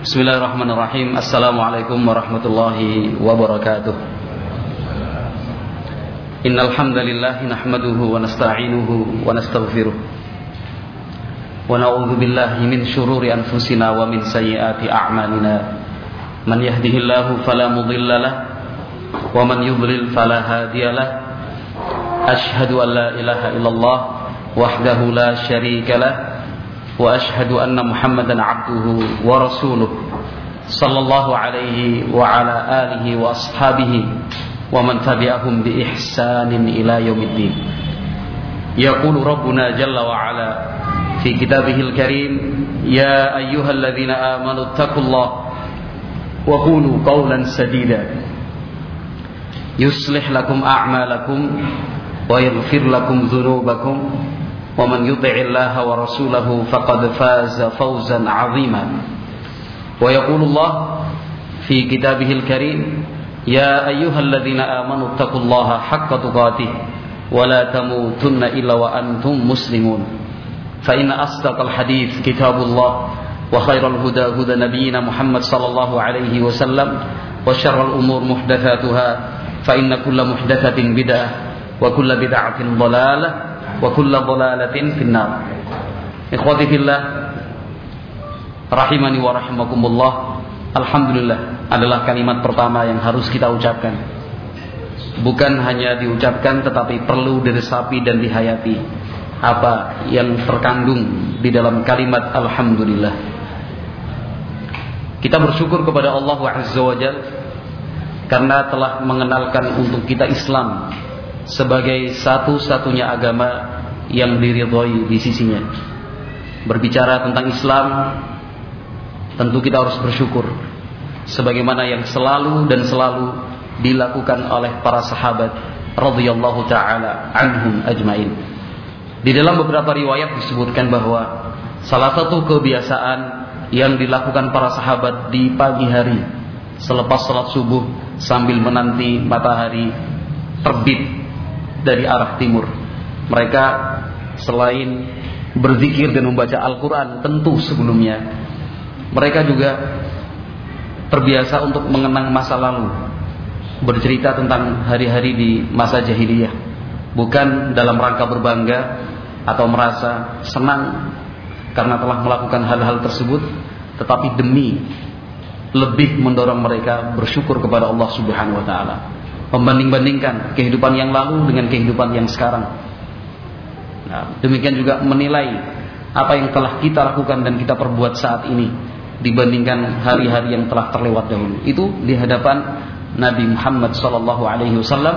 Bismillahirrahmanirrahim. Assalamualaikum warahmatullahi wabarakatuh. Innal hamdalillah nahmaduhu wa nasta'inuhu wa nastaghfiruh. Wa na'udzu billahi min shururi anfusina wa min sayyiati a'malina. Man yahdihillahu fala mudilla lahu wa man yudlil fala hadiya lahu ashhadu an la ilaha illallah wahdahu la syarika lahu وأشهد أن محمدا عبده ورسوله صلى الله عليه وعلى آله وأصحابه ومن تبعهم بإحسان إلى يوم الدين. يقول ربنا جل وعلا في كتابه الكريم يا أيها الذين آمنوا اتقوا الله وقولوا قولا سديدا. يصلح لكم أعمالكم ويغفر لكم ذنوبكم ومن يطع الله ورسوله فقد فاز فوزا عظيما. ويقول الله في كتابه الكريم يا أيها الذين آمنوا اتقوا الله حق تقاته ولا تموتن إلا وأنتم مسلمون. فإن أصدق الحديث كتاب الله وخير الهدى هدى نبينا محمد صلى الله عليه وسلم وشر الأمور محدثاتها فإن كل محدثة بدعة وكل بدعة ضلالة wa kulla dhalalatin finnar. Ikhwati fillah rahimani wa rahimakumullah. Alhamdulillah adalah kalimat pertama yang harus kita ucapkan. Bukan hanya diucapkan tetapi perlu diresapi dan dihayati apa yang terkandung di dalam kalimat alhamdulillah. Kita bersyukur kepada Allah Azza wa Jalla karena telah mengenalkan untuk kita Islam sebagai satu-satunya agama yang diridhoi di sisinya. Berbicara tentang Islam, tentu kita harus bersyukur sebagaimana yang selalu dan selalu dilakukan oleh para sahabat radhiyallahu taala anhum ajmain. Di dalam beberapa riwayat disebutkan bahwa salah satu kebiasaan yang dilakukan para sahabat di pagi hari selepas salat subuh sambil menanti matahari terbit dari arah timur. Mereka selain berzikir dan membaca Al-Quran tentu sebelumnya mereka juga terbiasa untuk mengenang masa lalu bercerita tentang hari-hari di masa jahiliyah bukan dalam rangka berbangga atau merasa senang karena telah melakukan hal-hal tersebut tetapi demi lebih mendorong mereka bersyukur kepada Allah Subhanahu wa taala membanding-bandingkan kehidupan yang lalu dengan kehidupan yang sekarang. Nah, demikian juga menilai apa yang telah kita lakukan dan kita perbuat saat ini dibandingkan hari-hari yang telah terlewat dahulu. Itu di hadapan Nabi Muhammad wasallam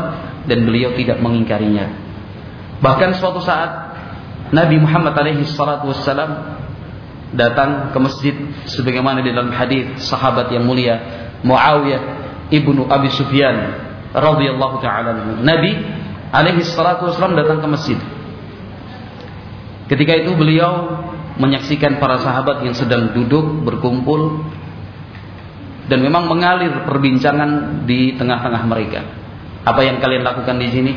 dan beliau tidak mengingkarinya. Bahkan suatu saat Nabi Muhammad wasallam datang ke masjid sebagaimana di dalam hadis sahabat yang mulia Muawiyah ibnu Abi Sufyan radhiyallahu taala Nabi alaihi salatu wasallam datang ke masjid. Ketika itu beliau menyaksikan para sahabat yang sedang duduk berkumpul dan memang mengalir perbincangan di tengah-tengah mereka. Apa yang kalian lakukan di sini?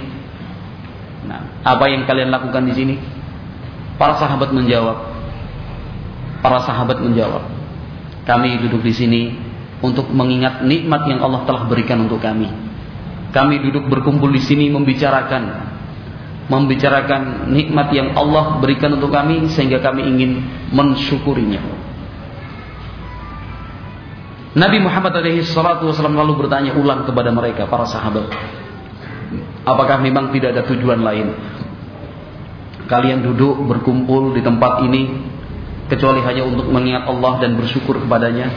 Nah, apa yang kalian lakukan di sini? Para sahabat menjawab. Para sahabat menjawab. Kami duduk di sini untuk mengingat nikmat yang Allah telah berikan untuk kami kami duduk berkumpul di sini membicarakan membicarakan nikmat yang Allah berikan untuk kami sehingga kami ingin mensyukurinya. Nabi Muhammad alaihi salatu wasallam lalu bertanya ulang kepada mereka para sahabat. Apakah memang tidak ada tujuan lain? Kalian duduk berkumpul di tempat ini kecuali hanya untuk mengingat Allah dan bersyukur kepadanya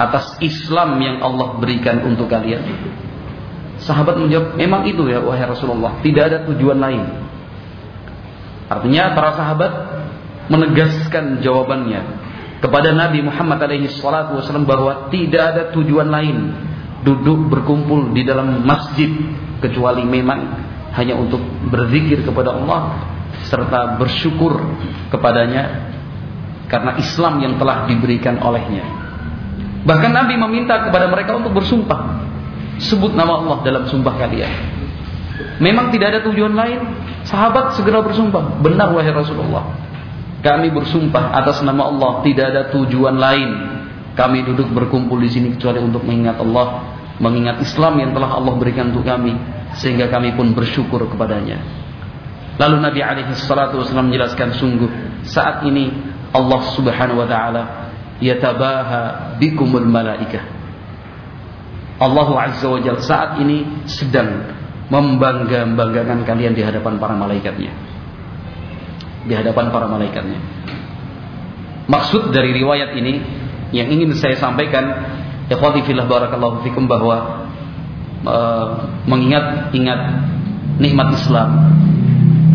atas Islam yang Allah berikan untuk kalian. Sahabat menjawab, memang itu ya wahai Rasulullah, tidak ada tujuan lain. Artinya para sahabat menegaskan jawabannya kepada Nabi Muhammad alaihi salatu wasallam bahwa tidak ada tujuan lain duduk berkumpul di dalam masjid kecuali memang hanya untuk berzikir kepada Allah serta bersyukur kepadanya karena Islam yang telah diberikan olehnya. Bahkan Nabi meminta kepada mereka untuk bersumpah sebut nama Allah dalam sumpah kalian. Memang tidak ada tujuan lain. Sahabat segera bersumpah, benar wahai Rasulullah. Kami bersumpah atas nama Allah tidak ada tujuan lain. Kami duduk berkumpul di sini kecuali untuk mengingat Allah, mengingat Islam yang telah Allah berikan untuk kami sehingga kami pun bersyukur kepadanya. Lalu Nabi alaihi salatu wasallam menjelaskan sungguh saat ini Allah Subhanahu wa taala yatabaha bikumul malaikah. Allah Azza wa Jalla saat ini sedang membangga-banggakan kalian di hadapan para malaikatnya. Di hadapan para malaikatnya. Maksud dari riwayat ini yang ingin saya sampaikan, ikhwati fillah barakallahu fikum bahwa uh, mengingat ingat nikmat Islam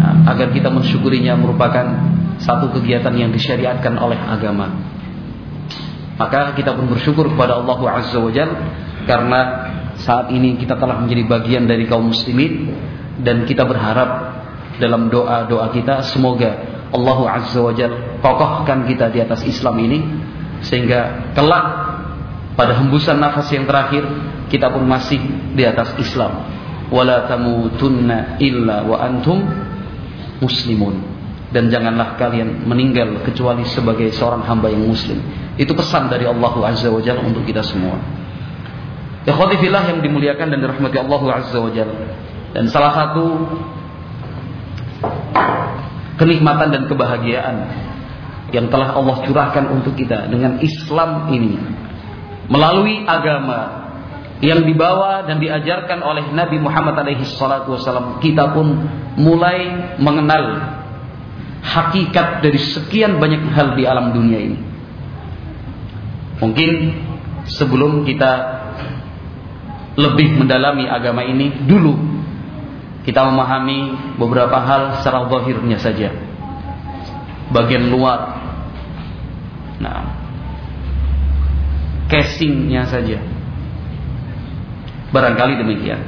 nah, agar kita mensyukurinya merupakan satu kegiatan yang disyariatkan oleh agama. Maka kita pun bersyukur kepada Allah Azza wa Jal karena saat ini kita telah menjadi bagian dari kaum muslimin dan kita berharap dalam doa-doa kita semoga Allah Azza wa Jal kokohkan kita di atas Islam ini sehingga kelak pada hembusan nafas yang terakhir kita pun masih di atas Islam wala tamutunna illa wa antum muslimun dan janganlah kalian meninggal kecuali sebagai seorang hamba yang muslim. Itu pesan dari Allah Azza wa Jalla untuk kita semua. Ikhwati fillah yang dimuliakan dan dirahmati Allah Azza wa Jalla. Dan salah satu kenikmatan dan kebahagiaan yang telah Allah curahkan untuk kita dengan Islam ini melalui agama yang dibawa dan diajarkan oleh Nabi Muhammad alaihi salatu wasallam kita pun mulai mengenal hakikat dari sekian banyak hal di alam dunia ini. Mungkin sebelum kita lebih mendalami agama ini dulu kita memahami beberapa hal secara zahirnya saja. Bagian luar. Nah, casingnya saja Barangkali demikian.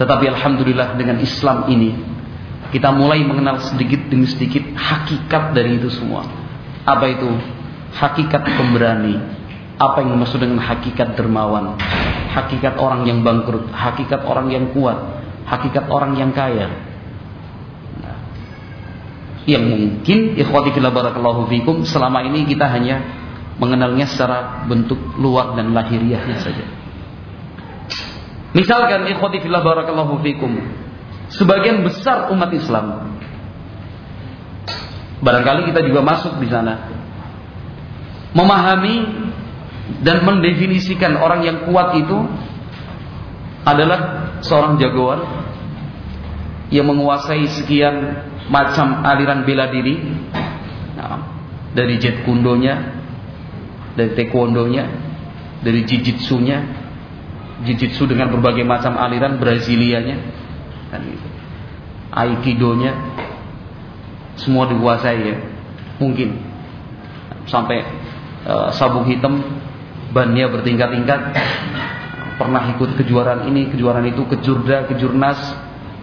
Tetapi alhamdulillah dengan Islam ini kita mulai mengenal sedikit demi sedikit hakikat dari itu semua. Apa itu? Hakikat pemberani. Apa yang dimaksud dengan hakikat dermawan? Hakikat orang yang bangkrut, hakikat orang yang kuat, hakikat orang yang kaya. Nah, yang mungkin barakallahu fikum selama ini kita hanya mengenalnya secara bentuk luar dan lahiriahnya saja. Misalkan barakallahu fikum. Sebagian besar umat Islam barangkali kita juga masuk di sana memahami dan mendefinisikan orang yang kuat itu adalah seorang jagoan yang menguasai sekian macam aliran bela diri nah, dari jet kundonya dari taekwondonya dari jujitsunya Jiu-jitsu dengan berbagai macam aliran Brasilianya kan gitu. Aikidonya semua dikuasai ya. Mungkin sampai uh, sabuk hitam bannya bertingkat-tingkat. Pernah ikut kejuaraan ini, kejuaraan itu, kejurda, kejurnas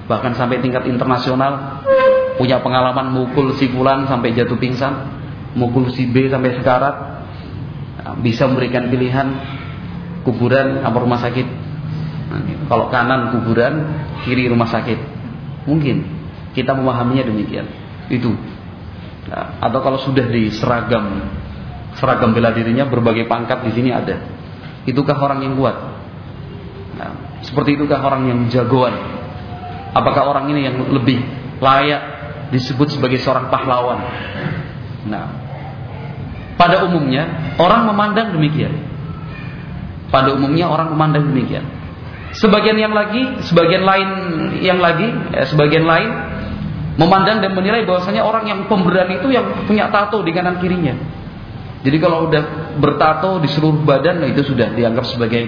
bahkan sampai tingkat internasional. Punya pengalaman mukul si fulan sampai jatuh pingsan, mukul si B sampai sekarat. Bisa memberikan pilihan kuburan apa rumah sakit. Nah, gitu. kalau kanan kuburan kiri rumah sakit. Mungkin. Kita memahaminya demikian. Itu. Nah, atau kalau sudah di seragam seragam bela dirinya berbagai pangkat di sini ada. Itukah orang yang kuat? Nah, seperti itukah orang yang jagoan? Apakah orang ini yang lebih layak disebut sebagai seorang pahlawan? Nah pada umumnya orang memandang demikian. Pada umumnya orang memandang demikian. Sebagian yang lagi, sebagian lain yang lagi, eh, sebagian lain memandang dan menilai bahwasanya orang yang pemberani itu yang punya tato di kanan kirinya. Jadi kalau udah bertato di seluruh badan, nah itu sudah dianggap sebagai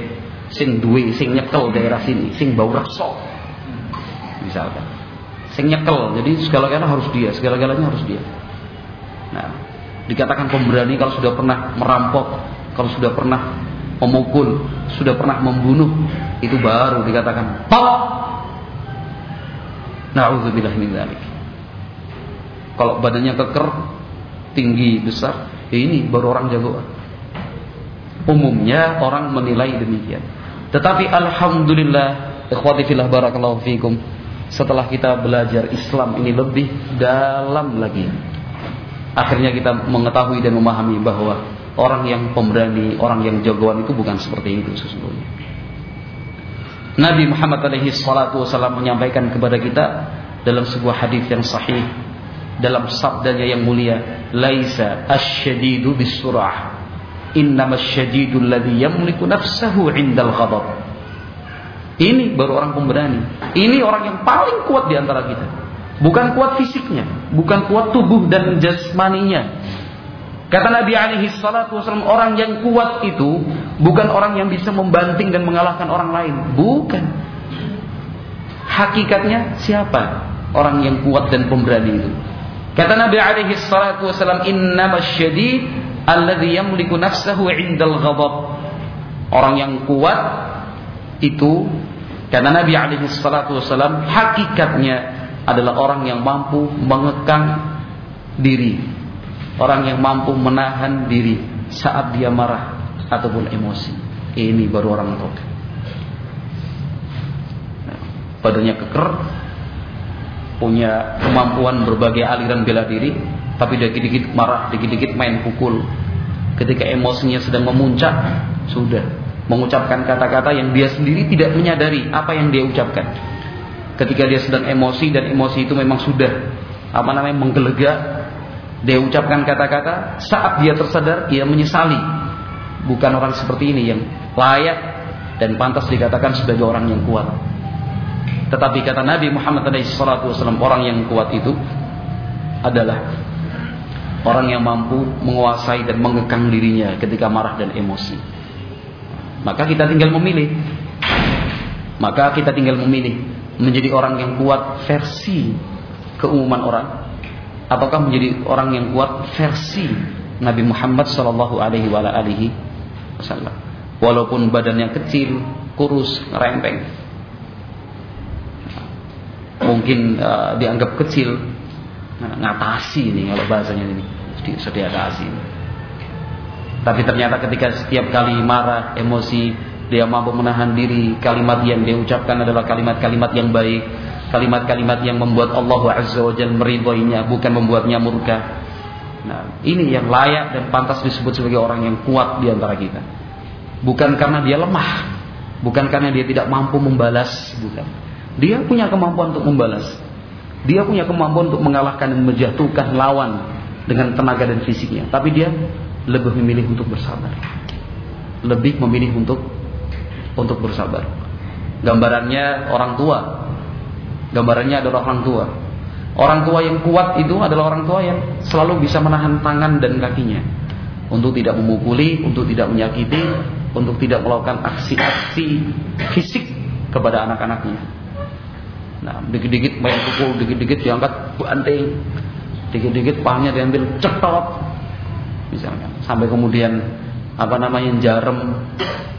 sing duwe, sing nyekel daerah sini, sing bau rakso. Misalkan. Sing nyekel, jadi segala-galanya harus dia, segala-galanya harus dia. Nah, dikatakan pemberani kalau sudah pernah merampok, kalau sudah pernah memukul, sudah pernah membunuh, itu baru dikatakan top. Nauzubillah min dzalik. Kalau badannya keker, tinggi, besar, ya ini baru orang jagoan. Umumnya orang menilai demikian. Tetapi alhamdulillah, ikhwati fillah barakallahu fikum. Setelah kita belajar Islam ini lebih dalam lagi. akhirnya kita mengetahui dan memahami bahwa orang yang pemberani, orang yang jagoan itu bukan seperti itu sesungguhnya. Nabi Muhammad alaihi salatu wasallam menyampaikan kepada kita dalam sebuah hadis yang sahih dalam sabdanya yang mulia, "Laisa asyadidu bisurah, innama asyadidu alladhi yamliku nafsahu 'indal ghadab." Ini baru orang pemberani. Ini orang yang paling kuat di antara kita. Bukan kuat fisiknya, bukan kuat tubuh dan jasmaninya. Kata Nabi alaihi salatu wasallam, orang yang kuat itu bukan orang yang bisa membanting dan mengalahkan orang lain. Bukan. Hakikatnya siapa? Orang yang kuat dan pemberani itu. Kata Nabi alaihi salatu wasallam, "Innamas syadid alladhi yamliku nafsahu 'indal ghadab." Orang yang kuat itu kata Nabi alaihi salatu wasallam, hakikatnya adalah orang yang mampu mengekang diri, orang yang mampu menahan diri saat dia marah ataupun emosi. Ini baru orang tua. Badannya keker, punya kemampuan berbagai aliran bela diri, tapi dikit-dikit marah, dikit-dikit main pukul. Ketika emosinya sedang memuncak, sudah mengucapkan kata-kata yang dia sendiri tidak menyadari apa yang dia ucapkan. Ketika dia sedang emosi dan emosi itu memang sudah apa namanya menggelegak dia ucapkan kata-kata saat dia tersadar dia menyesali. Bukan orang seperti ini yang layak dan pantas dikatakan sebagai orang yang kuat tetapi kata Nabi Muhammad SAW orang yang kuat itu adalah orang yang mampu menguasai dan mengekang dirinya ketika marah dan emosi. Maka kita tinggal memilih. Maka kita tinggal memilih menjadi orang yang kuat versi keumuman orang ataukah menjadi orang yang kuat versi Nabi Muhammad Shallallahu Alaihi Wasallam. Walaupun badannya kecil kurus rempeng mungkin uh, dianggap kecil. Nah, ngatasi ini kalau bahasanya ini. Sudah atasi tapi ternyata ketika setiap kali marah emosi dia mampu menahan diri kalimat yang dia ucapkan adalah kalimat-kalimat yang baik kalimat-kalimat yang membuat Allah Azza wa Jalla meridhoinya bukan membuatnya murka. Nah ini yang layak dan pantas disebut sebagai orang yang kuat di antara kita. Bukan karena dia lemah bukan karena dia tidak mampu membalas bukan dia punya kemampuan untuk membalas dia punya kemampuan untuk mengalahkan dan menjatuhkan lawan dengan tenaga dan fisiknya tapi dia lebih memilih untuk bersabar lebih memilih untuk untuk bersabar. Gambarannya orang tua. Gambarannya adalah orang tua. Orang tua yang kuat itu adalah orang tua yang selalu bisa menahan tangan dan kakinya untuk tidak memukuli, untuk tidak menyakiti, untuk tidak melakukan aksi-aksi fisik kepada anak-anaknya. Nah, dikit-dikit main pukul, dikit-dikit diangkat banting, dikit-dikit pahanya diambil cetot, misalnya, sampai kemudian apa namanya jarum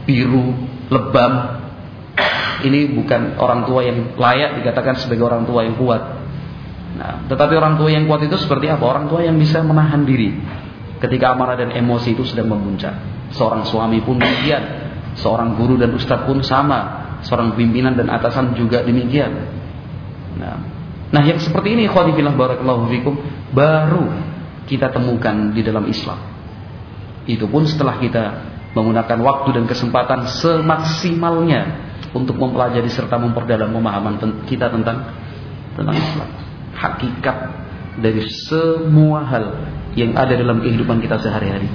biru lebam ini bukan orang tua yang layak dikatakan sebagai orang tua yang kuat. Nah, tetapi orang tua yang kuat itu seperti apa? Orang tua yang bisa menahan diri ketika amarah dan emosi itu sedang memuncak. Seorang suami pun demikian, seorang guru dan ustadz pun sama, seorang pimpinan dan atasan juga demikian. Nah, nah yang seperti ini khawatibillah barakallahu fikum baru kita temukan di dalam Islam. Itu pun setelah kita menggunakan waktu dan kesempatan semaksimalnya untuk mempelajari serta memperdalam pemahaman kita tentang tentang Islam. Hakikat dari semua hal yang ada dalam kehidupan kita sehari-hari.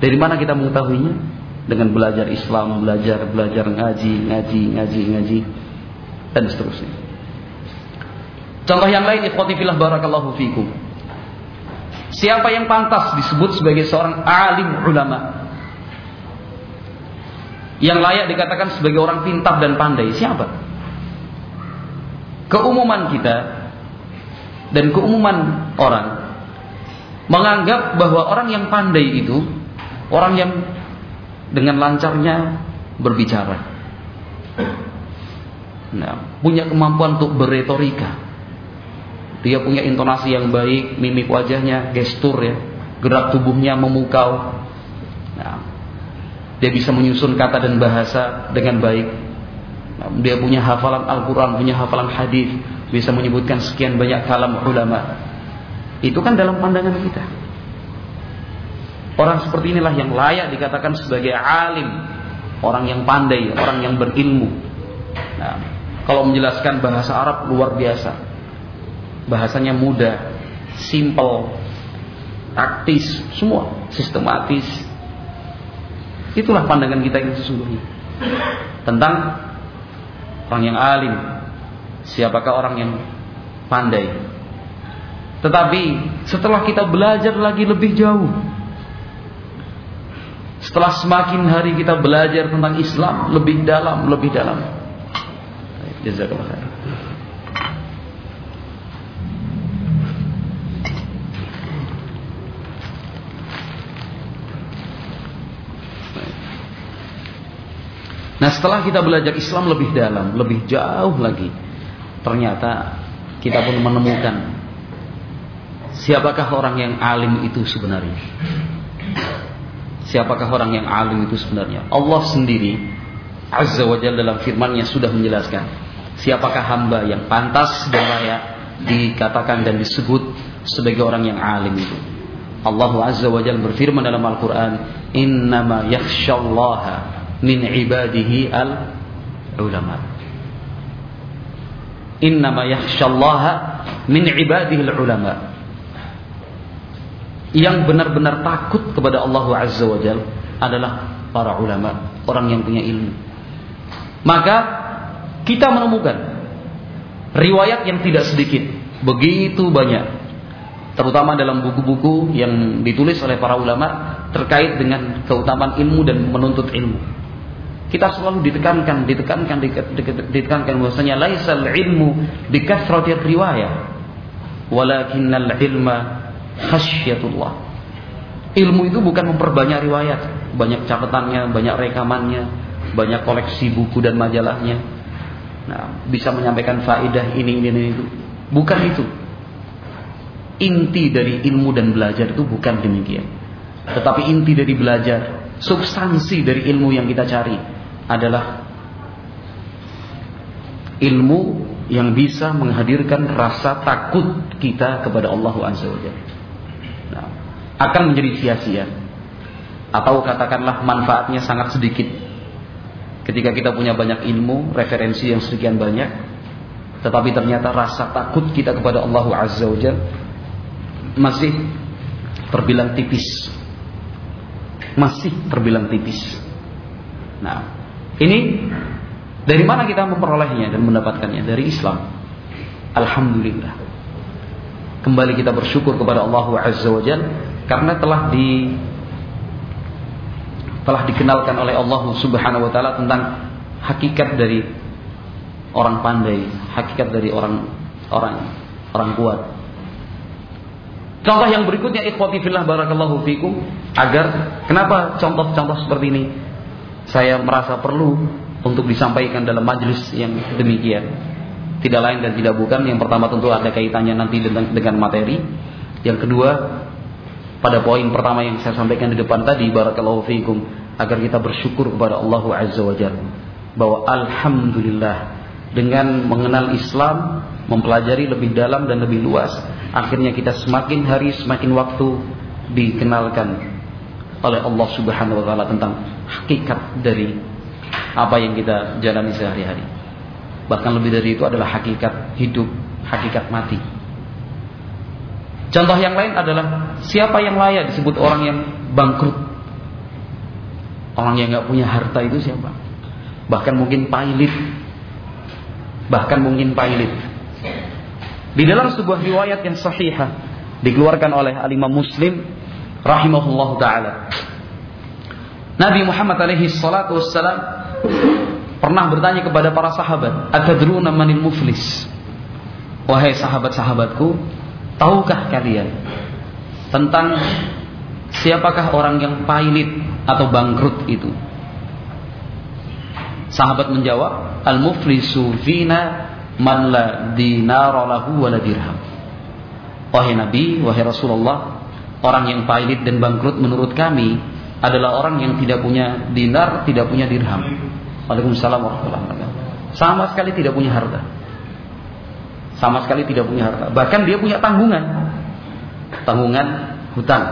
Dari mana kita mengetahuinya? Dengan belajar Islam, belajar belajar ngaji, ngaji, ngaji, ngaji dan seterusnya. Contoh yang lain ikhwati fillah barakallahu fikum. Siapa yang pantas disebut sebagai seorang alim ulama? yang layak dikatakan sebagai orang pintar dan pandai siapa? Keumuman kita dan keumuman orang menganggap bahwa orang yang pandai itu orang yang dengan lancarnya berbicara. Nah, punya kemampuan untuk berretorika. Dia punya intonasi yang baik, mimik wajahnya, gestur ya, gerak tubuhnya memukau. Nah, dia bisa menyusun kata dan bahasa dengan baik. Dia punya hafalan Al-Quran, punya hafalan hadis, bisa menyebutkan sekian banyak kalam ulama. Itu kan dalam pandangan kita. Orang seperti inilah yang layak dikatakan sebagai alim, orang yang pandai, orang yang berilmu. Nah, kalau menjelaskan bahasa Arab luar biasa. Bahasanya mudah, simple, taktis, semua sistematis. Itulah pandangan kita yang sesungguhnya tentang orang yang alim, siapakah orang yang pandai. Tetapi setelah kita belajar lagi lebih jauh, setelah semakin hari kita belajar tentang Islam lebih dalam, lebih dalam. Jazakallah khair. Nah setelah kita belajar Islam lebih dalam, lebih jauh lagi, ternyata kita pun menemukan siapakah orang yang alim itu sebenarnya. Siapakah orang yang alim itu sebenarnya? Allah sendiri Azza wa Jalla dalam firman-Nya sudah menjelaskan siapakah hamba yang pantas dan layak dikatakan dan disebut sebagai orang yang alim itu. Allah Azza wa Jalla berfirman dalam Al-Qur'an, "Innama yakhsyallaha min ibadihi al ulama. Innama yakhshallaha min ibadihi al ulama. Yang benar-benar takut kepada Allah Azza wa Jal adalah para ulama, orang yang punya ilmu. Maka kita menemukan riwayat yang tidak sedikit, begitu banyak terutama dalam buku-buku yang ditulis oleh para ulama terkait dengan keutamaan ilmu dan menuntut ilmu. Kita selalu ditekankan, ditekankan, ditekankan bahwasanya laisal ilmu bikasratir riwayah, walakinnal ilma khasyatullah. Ilmu itu bukan memperbanyak riwayat, banyak catatannya, banyak rekamannya, banyak koleksi buku dan majalahnya. Nah, bisa menyampaikan faidah ini ini, ini itu. Bukan itu. Inti dari ilmu dan belajar itu bukan demikian. Tetapi inti dari belajar, substansi dari ilmu yang kita cari adalah ilmu yang bisa menghadirkan rasa takut kita kepada Allah Azza wa Nah, akan menjadi sia-sia atau katakanlah manfaatnya sangat sedikit ketika kita punya banyak ilmu, referensi yang sekian banyak, tetapi ternyata rasa takut kita kepada Allah Azza wa masih terbilang tipis. Masih terbilang tipis. Nah, ini dari mana kita memperolehnya dan mendapatkannya? Dari Islam. Alhamdulillah. Kembali kita bersyukur kepada Allah Azza wa Jal karena telah di telah dikenalkan oleh Allah Subhanahu wa taala tentang hakikat dari orang pandai, hakikat dari orang orang orang kuat. Contoh yang berikutnya ikhwati fillah barakallahu fikum agar kenapa contoh-contoh seperti ini saya merasa perlu untuk disampaikan dalam majelis yang demikian. Tidak lain dan tidak bukan. Yang pertama tentu ada kaitannya nanti dengan, materi. Yang kedua, pada poin pertama yang saya sampaikan di depan tadi, barakallahu fiikum, agar kita bersyukur kepada Allah Azza wa Jalla bahwa alhamdulillah dengan mengenal Islam, mempelajari lebih dalam dan lebih luas, akhirnya kita semakin hari semakin waktu dikenalkan oleh Allah Subhanahu wa taala tentang hakikat dari apa yang kita jalani sehari-hari. Bahkan lebih dari itu adalah hakikat hidup, hakikat mati. Contoh yang lain adalah siapa yang layak disebut orang yang bangkrut. Orang yang nggak punya harta itu siapa? Bahkan mungkin pailit. Bahkan mungkin pailit. Di dalam sebuah riwayat yang sahihah dikeluarkan oleh Alimah Muslim rahimahullah taala. Nabi Muhammad alaihi salatu wassalam pernah bertanya kepada para sahabat, "Atadruna manil muflis?" Wahai sahabat-sahabatku, tahukah kalian tentang siapakah orang yang pailit atau bangkrut itu? Sahabat menjawab, "Al-muflisu fina man la dinara lahu wa dirham." Wahai Nabi, wahai Rasulullah, Orang yang pailit dan bangkrut menurut kami adalah orang yang tidak punya dinar, tidak punya dirham. Waalaikumsalam warahmatullahi wabarakatuh. Sama sekali tidak punya harta. Sama sekali tidak punya harta. Bahkan dia punya tanggungan. Tanggungan hutang.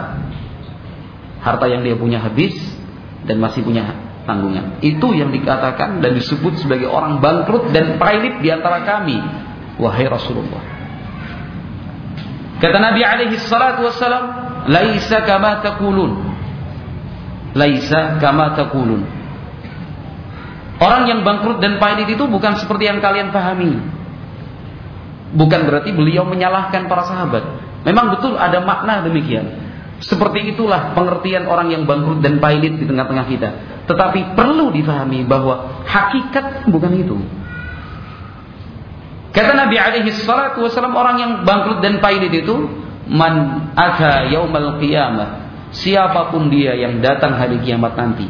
Harta yang dia punya habis dan masih punya tanggungan. Itu yang dikatakan dan disebut sebagai orang bangkrut dan pailit di antara kami. Wahai Rasulullah. Kata Nabi alaihi salatu wassalam, "Laisa kama taqulun." Laisa kama taqulun. Orang yang bangkrut dan pailit itu bukan seperti yang kalian pahami. Bukan berarti beliau menyalahkan para sahabat. Memang betul ada makna demikian. Seperti itulah pengertian orang yang bangkrut dan pailit di tengah-tengah kita. Tetapi perlu difahami bahwa hakikat bukan itu. Kata Nabi alaihi salatu wasallam orang yang bangkrut dan pailit itu man aka yaumal qiyamah. Siapa pun dia yang datang hari kiamat nanti,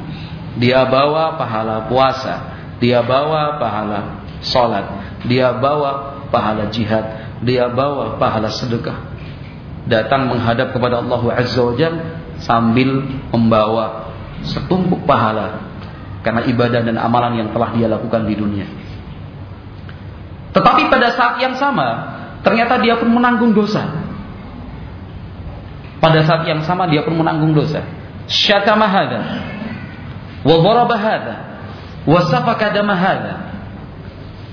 dia bawa pahala puasa, dia bawa pahala salat, dia bawa pahala jihad, dia bawa pahala sedekah datang menghadap kepada Allah Azza wa sambil membawa setumpuk pahala karena ibadah dan amalan yang telah dia lakukan di dunia. Tetapi pada saat yang sama, ternyata dia pun menanggung dosa. Pada saat yang sama dia pun menanggung dosa. Syatama hadha wa daraba hadha wa safaka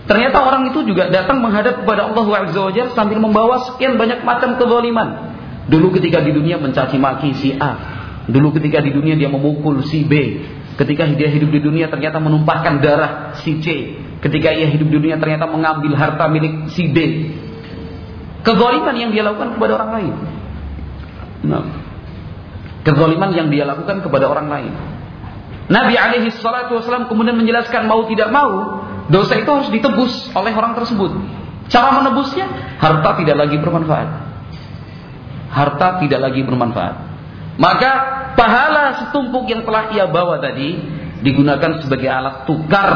Ternyata orang itu juga datang menghadap kepada Allah Azza sambil membawa sekian banyak macam kezaliman. Dulu ketika di dunia mencaci maki si A. Dulu ketika di dunia dia memukul si B. Ketika dia hidup di dunia ternyata menumpahkan darah si C. Ketika ia hidup di dunia ternyata mengambil harta milik si D. Kezaliman yang dia lakukan kepada orang lain. Nah. Kezaliman yang dia lakukan kepada orang lain. Nabi alaihi salatu wasallam kemudian menjelaskan mau tidak mau Dosa itu harus ditebus oleh orang tersebut. Cara menebusnya, harta tidak lagi bermanfaat. Harta tidak lagi bermanfaat. Maka pahala setumpuk yang telah ia bawa tadi digunakan sebagai alat tukar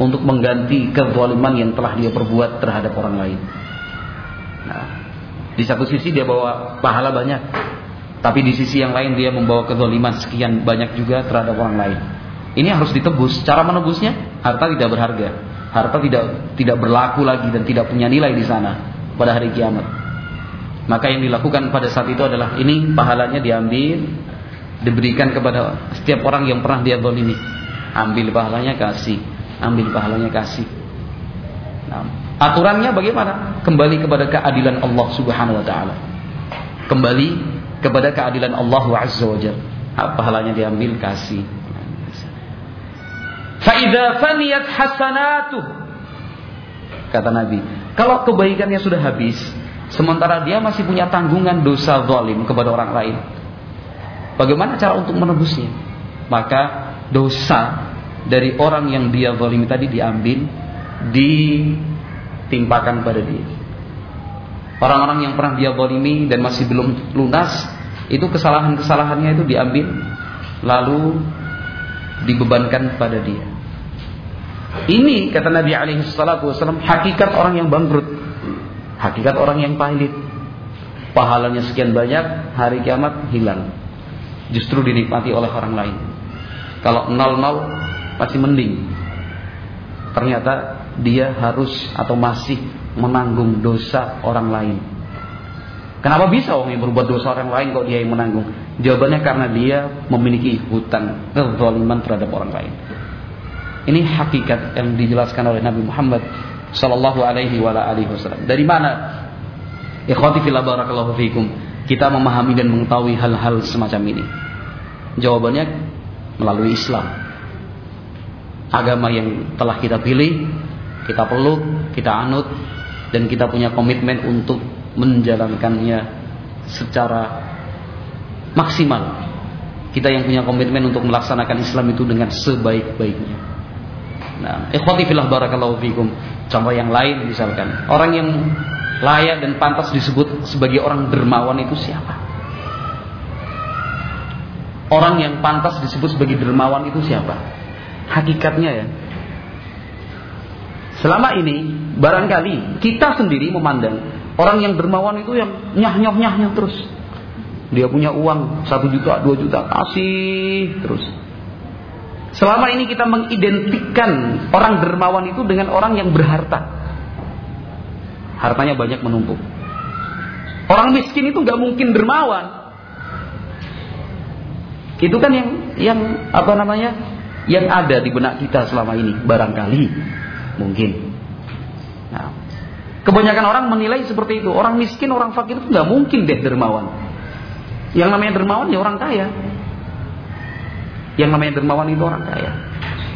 untuk mengganti kezaliman yang telah dia perbuat terhadap orang lain. Nah, di satu sisi dia bawa pahala banyak, tapi di sisi yang lain dia membawa kezaliman sekian banyak juga terhadap orang lain. Ini harus ditebus. Cara menebusnya, harta tidak berharga. Harta tidak tidak berlaku lagi dan tidak punya nilai di sana pada hari kiamat. Maka yang dilakukan pada saat itu adalah ini pahalanya diambil, diberikan kepada setiap orang yang pernah dia zalimi. Ambil pahalanya kasih, ambil pahalanya kasih. Nah, aturannya bagaimana? Kembali kepada keadilan Allah Subhanahu wa taala. Kembali kepada keadilan Allah Azza wa Jalla. Pahalanya diambil kasih. Faida faniyat hasanatuh. Kata Nabi, kalau kebaikannya sudah habis, sementara dia masih punya tanggungan dosa zalim kepada orang lain. Bagaimana cara untuk menebusnya? Maka dosa dari orang yang dia zalim tadi diambil, ditimpakan pada dia. Orang-orang yang pernah dia zalimi dan masih belum lunas, itu kesalahan-kesalahannya itu diambil lalu dibebankan pada dia. Ini kata Nabi alaihi salatu wasallam hakikat orang yang bangkrut. Hakikat orang yang pahit. Pahalanya sekian banyak, hari kiamat hilang. Justru dinikmati oleh orang lain. Kalau nol-nol masih mending. Ternyata dia harus atau masih menanggung dosa orang lain. Kenapa bisa orang yang berbuat dosa orang lain kok dia yang menanggung? Jawabannya karena dia memiliki hutang kezaliman terhadap orang lain. Ini hakikat yang dijelaskan oleh Nabi Muhammad sallallahu alaihi wasallam. Dari mana? Ikhwati fillah barakallahu fikum. Kita memahami dan mengetahui hal-hal semacam ini. Jawabannya melalui Islam. Agama yang telah kita pilih, kita peluk, kita anut dan kita punya komitmen untuk menjalankannya secara maksimal. Kita yang punya komitmen untuk melaksanakan Islam itu dengan sebaik-baiknya. Nah, ikhwati fillah barakallahu fikum. Contoh yang lain misalkan, orang yang layak dan pantas disebut sebagai orang dermawan itu siapa? Orang yang pantas disebut sebagai dermawan itu siapa? Hakikatnya ya. Selama ini barangkali kita sendiri memandang orang yang dermawan itu yang nyah nyah nyah nyah terus dia punya uang satu juta, dua juta, kasih terus. Selama ini kita mengidentikan orang dermawan itu dengan orang yang berharta. Hartanya banyak menumpuk. Orang miskin itu nggak mungkin dermawan. Itu kan yang yang apa namanya? Yang ada di benak kita selama ini barangkali mungkin. Nah, kebanyakan orang menilai seperti itu. Orang miskin, orang fakir itu nggak mungkin deh dermawan. Yang namanya dermawan ya orang kaya. Yang namanya dermawan itu orang kaya.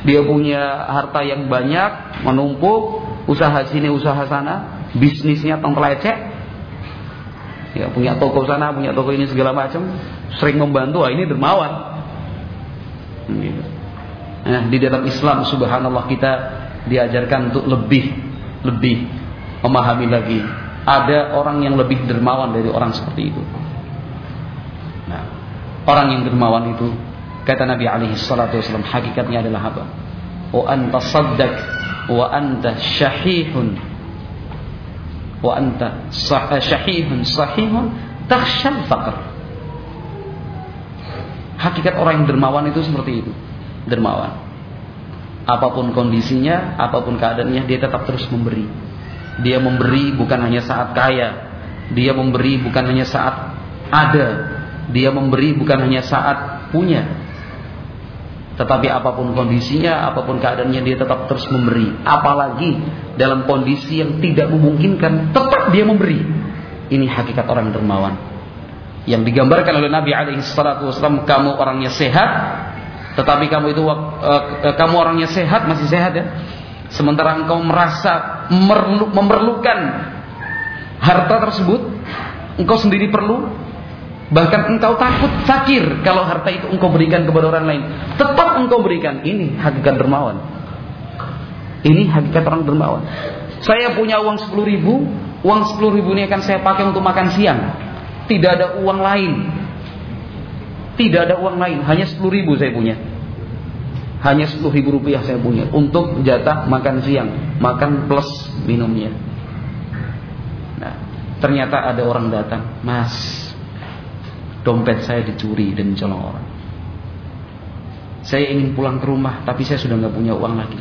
Dia punya harta yang banyak, menumpuk, usaha sini, usaha sana, bisnisnya tong lecek, ya punya toko sana punya toko ini segala macam sering membantu ah ini dermawan nah di dalam Islam subhanallah kita diajarkan untuk lebih lebih memahami lagi ada orang yang lebih dermawan dari orang seperti itu nah orang yang dermawan itu kata Nabi alaihi salatu wasallam hakikatnya adalah apa wa anta saddaq wa anta syahihun wa anta eh, syahihun sahihun takhshal faqr. Hakikat orang yang dermawan itu seperti itu. Dermawan. Apa pun kondisinya, apa pun keadaannya, dia tetap terus memberi. Dia memberi bukan hanya saat kaya, dia memberi bukan hanya saat ada, dia memberi bukan hanya saat punya, tetapi apa pun kondisinya, apa pun keadaannya dia tetap terus memberi. Apalagi dalam kondisi yang tidak memungkinkan, tetap dia memberi. Ini hakikat orang dermawan. Yang digambarkan oleh Nabi alaihi salatu kamu orangnya sehat, tetapi kamu itu uh, uh, kamu orangnya sehat, masih sehat ya. Sementara engkau merasa memerlukan harta tersebut, engkau sendiri perlu, Bahkan engkau takut fakir kalau harta itu engkau berikan kepada orang lain. Tetap engkau berikan. Ini hakikat dermawan. Ini hakikat orang dermawan. Saya punya uang 10 ribu. Uang 10 ribu ini akan saya pakai untuk makan siang. Tidak ada uang lain. Tidak ada uang lain. Hanya 10 ribu saya punya. Hanya 10 ribu rupiah saya punya. Untuk jatah makan siang. Makan plus minumnya. Nah, ternyata ada orang datang. Mas, dompet saya dicuri dan dicolong orang. Saya ingin pulang ke rumah, tapi saya sudah nggak punya uang lagi.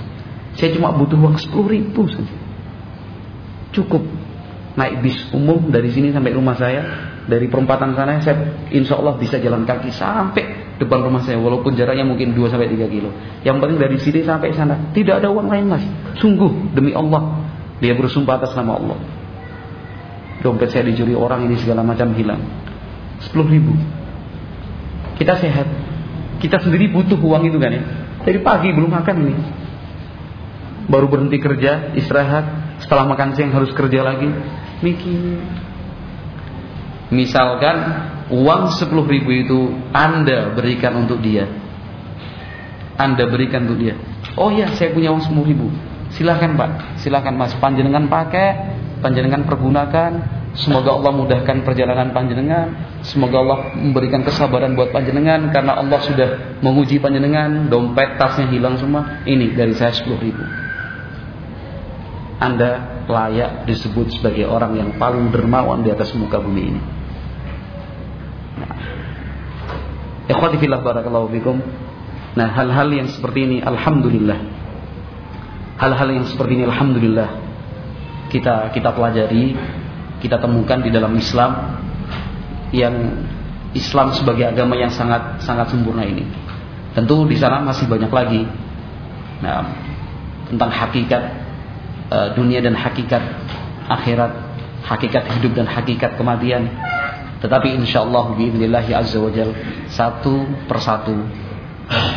Saya cuma butuh uang sepuluh ribu saja. Cukup naik bis umum dari sini sampai rumah saya. Dari perempatan sana saya insya Allah bisa jalan kaki sampai depan rumah saya. Walaupun jaraknya mungkin 2 sampai 3 kilo. Yang penting dari sini sampai sana. Tidak ada uang lain mas. Sungguh demi Allah. Dia bersumpah atas nama Allah. Dompet saya dicuri orang ini segala macam hilang. 10 ribu kita sehat kita sendiri butuh uang itu kan ya dari pagi belum makan ini baru berhenti kerja istirahat setelah makan siang harus kerja lagi mikir misalkan uang 10 ribu itu anda berikan untuk dia anda berikan untuk dia oh ya saya punya uang 10 ribu silahkan pak silahkan mas panjenengan pakai panjenengan pergunakan Semoga Allah mudahkan perjalanan panjenengan. Semoga Allah memberikan kesabaran buat panjenengan karena Allah sudah menguji panjenengan. Dompet tasnya hilang semua. Ini dari saya 10 ribu. Anda layak disebut sebagai orang yang paling dermawan di atas muka bumi ini. Nah. Ikhwati fillah barakallahu fikum. Nah, hal-hal yang seperti ini alhamdulillah. Hal-hal yang seperti ini alhamdulillah kita kita pelajari kita temukan di dalam Islam yang Islam sebagai agama yang sangat sangat sempurna ini. Tentu di sana masih banyak lagi nah, tentang hakikat uh, dunia dan hakikat akhirat, hakikat hidup dan hakikat kematian. Tetapi insya Allah biidznillah azza wajal satu persatu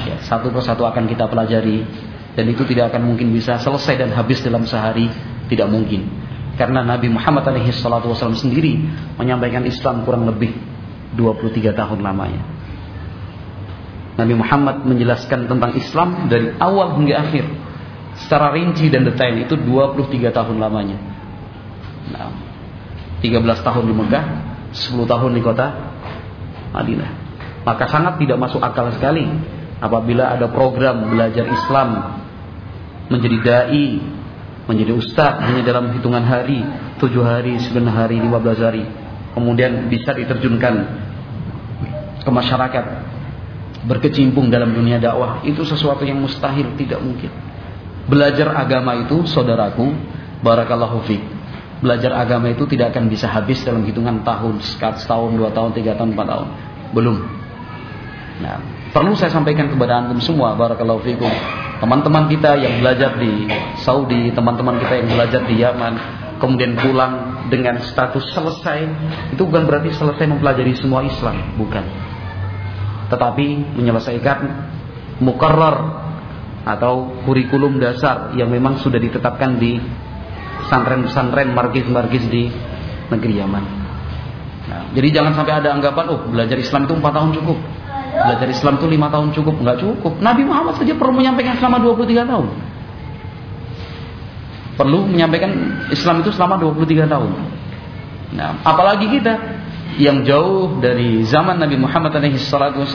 ya, satu persatu akan kita pelajari dan itu tidak akan mungkin bisa selesai dan habis dalam sehari, tidak mungkin. Karena Nabi Muhammad SAW sendiri menyampaikan Islam kurang lebih 23 tahun lamanya. Nabi Muhammad menjelaskan tentang Islam dari awal hingga akhir. Secara rinci dan detail itu 23 tahun lamanya. Nah, 13 tahun di Mekah, 10 tahun di kota Madinah. Maka sangat tidak masuk akal sekali apabila ada program belajar Islam menjadi dai menjadi ustaz hanya dalam hitungan hari, tujuh hari, sembilan hari, lima belas hari. Kemudian bisa diterjunkan ke masyarakat, berkecimpung dalam dunia dakwah. Itu sesuatu yang mustahil, tidak mungkin. Belajar agama itu, saudaraku, barakallahu fiqh. Belajar agama itu tidak akan bisa habis dalam hitungan tahun, setahun, dua tahun, tiga tahun, empat tahun. Belum. Nah, perlu saya sampaikan kepada antum semua barakallahu. Teman-teman kita yang belajar di Saudi, teman-teman kita yang belajar di Yaman, kemudian pulang dengan status selesai, itu bukan berarti selesai mempelajari semua Islam, bukan. Tetapi menyelesaikan mukarrar atau kurikulum dasar yang memang sudah ditetapkan di pesantren-pesantren markis-markis di negeri Yaman. Nah, jadi jangan sampai ada anggapan, oh belajar Islam itu 4 tahun cukup. Belajar Islam itu 5 tahun cukup. Enggak cukup. Nabi Muhammad saja perlu menyampaikan selama 23 tahun. Perlu menyampaikan Islam itu selama 23 tahun. Nah, apalagi kita yang jauh dari zaman Nabi Muhammad SAW,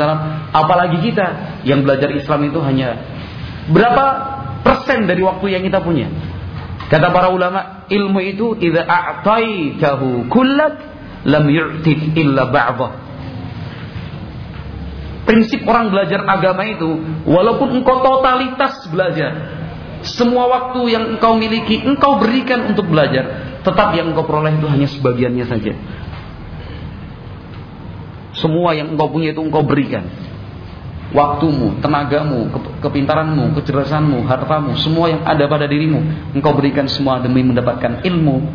apalagi kita yang belajar Islam itu hanya berapa persen dari waktu yang kita punya? Kata para ulama, ilmu itu idza a'taitahu kullak lam yu'tik illa ba'dha. Prinsip orang belajar agama itu, walaupun engkau totalitas belajar, semua waktu yang engkau miliki, engkau berikan untuk belajar, tetap yang engkau peroleh itu hanya sebagiannya saja. Semua yang engkau punya itu engkau berikan waktumu, tenagamu, kepintaranmu, kecerdasanmu, hartamu, semua yang ada pada dirimu, engkau berikan semua demi mendapatkan ilmu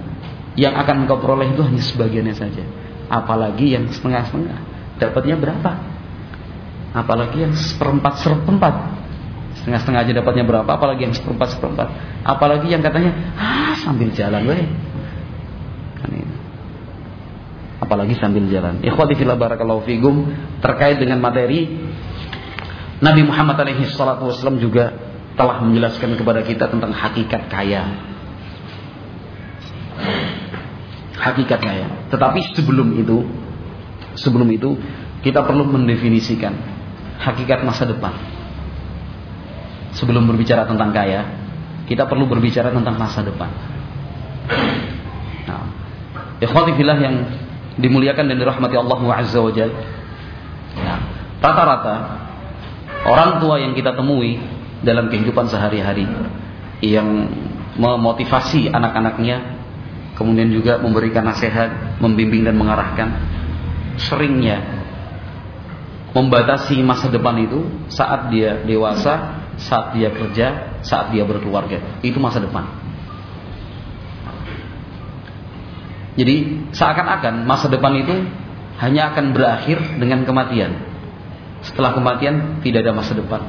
yang akan engkau peroleh itu hanya sebagiannya saja. Apalagi yang setengah-setengah, dapatnya berapa? Apalagi yang seperempat seperempat, setengah-setengah aja dapatnya berapa? Apalagi yang seperempat seperempat, apalagi yang katanya ah sambil jalan weh. Kan Apalagi sambil jalan. Ikhwati fillah barakallahu fikum terkait dengan materi Nabi Muhammad alaihi salatu wasallam juga telah menjelaskan kepada kita tentang hakikat kaya. Hakikat kaya. Tetapi sebelum itu, sebelum itu kita perlu mendefinisikan hakikat masa depan. Sebelum berbicara tentang kaya, kita perlu berbicara tentang masa depan. Nah, ikhwati fillah yang dimuliakan dan dirahmati Allah Azza wa Jalla. Nah, rata-rata orang tua yang kita temui dalam kehidupan sehari-hari yang memotivasi anak-anaknya kemudian juga memberikan nasihat, membimbing dan mengarahkan seringnya membatasi masa depan itu saat dia dewasa, saat dia kerja, saat dia berkeluarga. Itu masa depan. Jadi seakan-akan masa depan itu hanya akan berakhir dengan kematian setelah kematian tidak ada masa depan.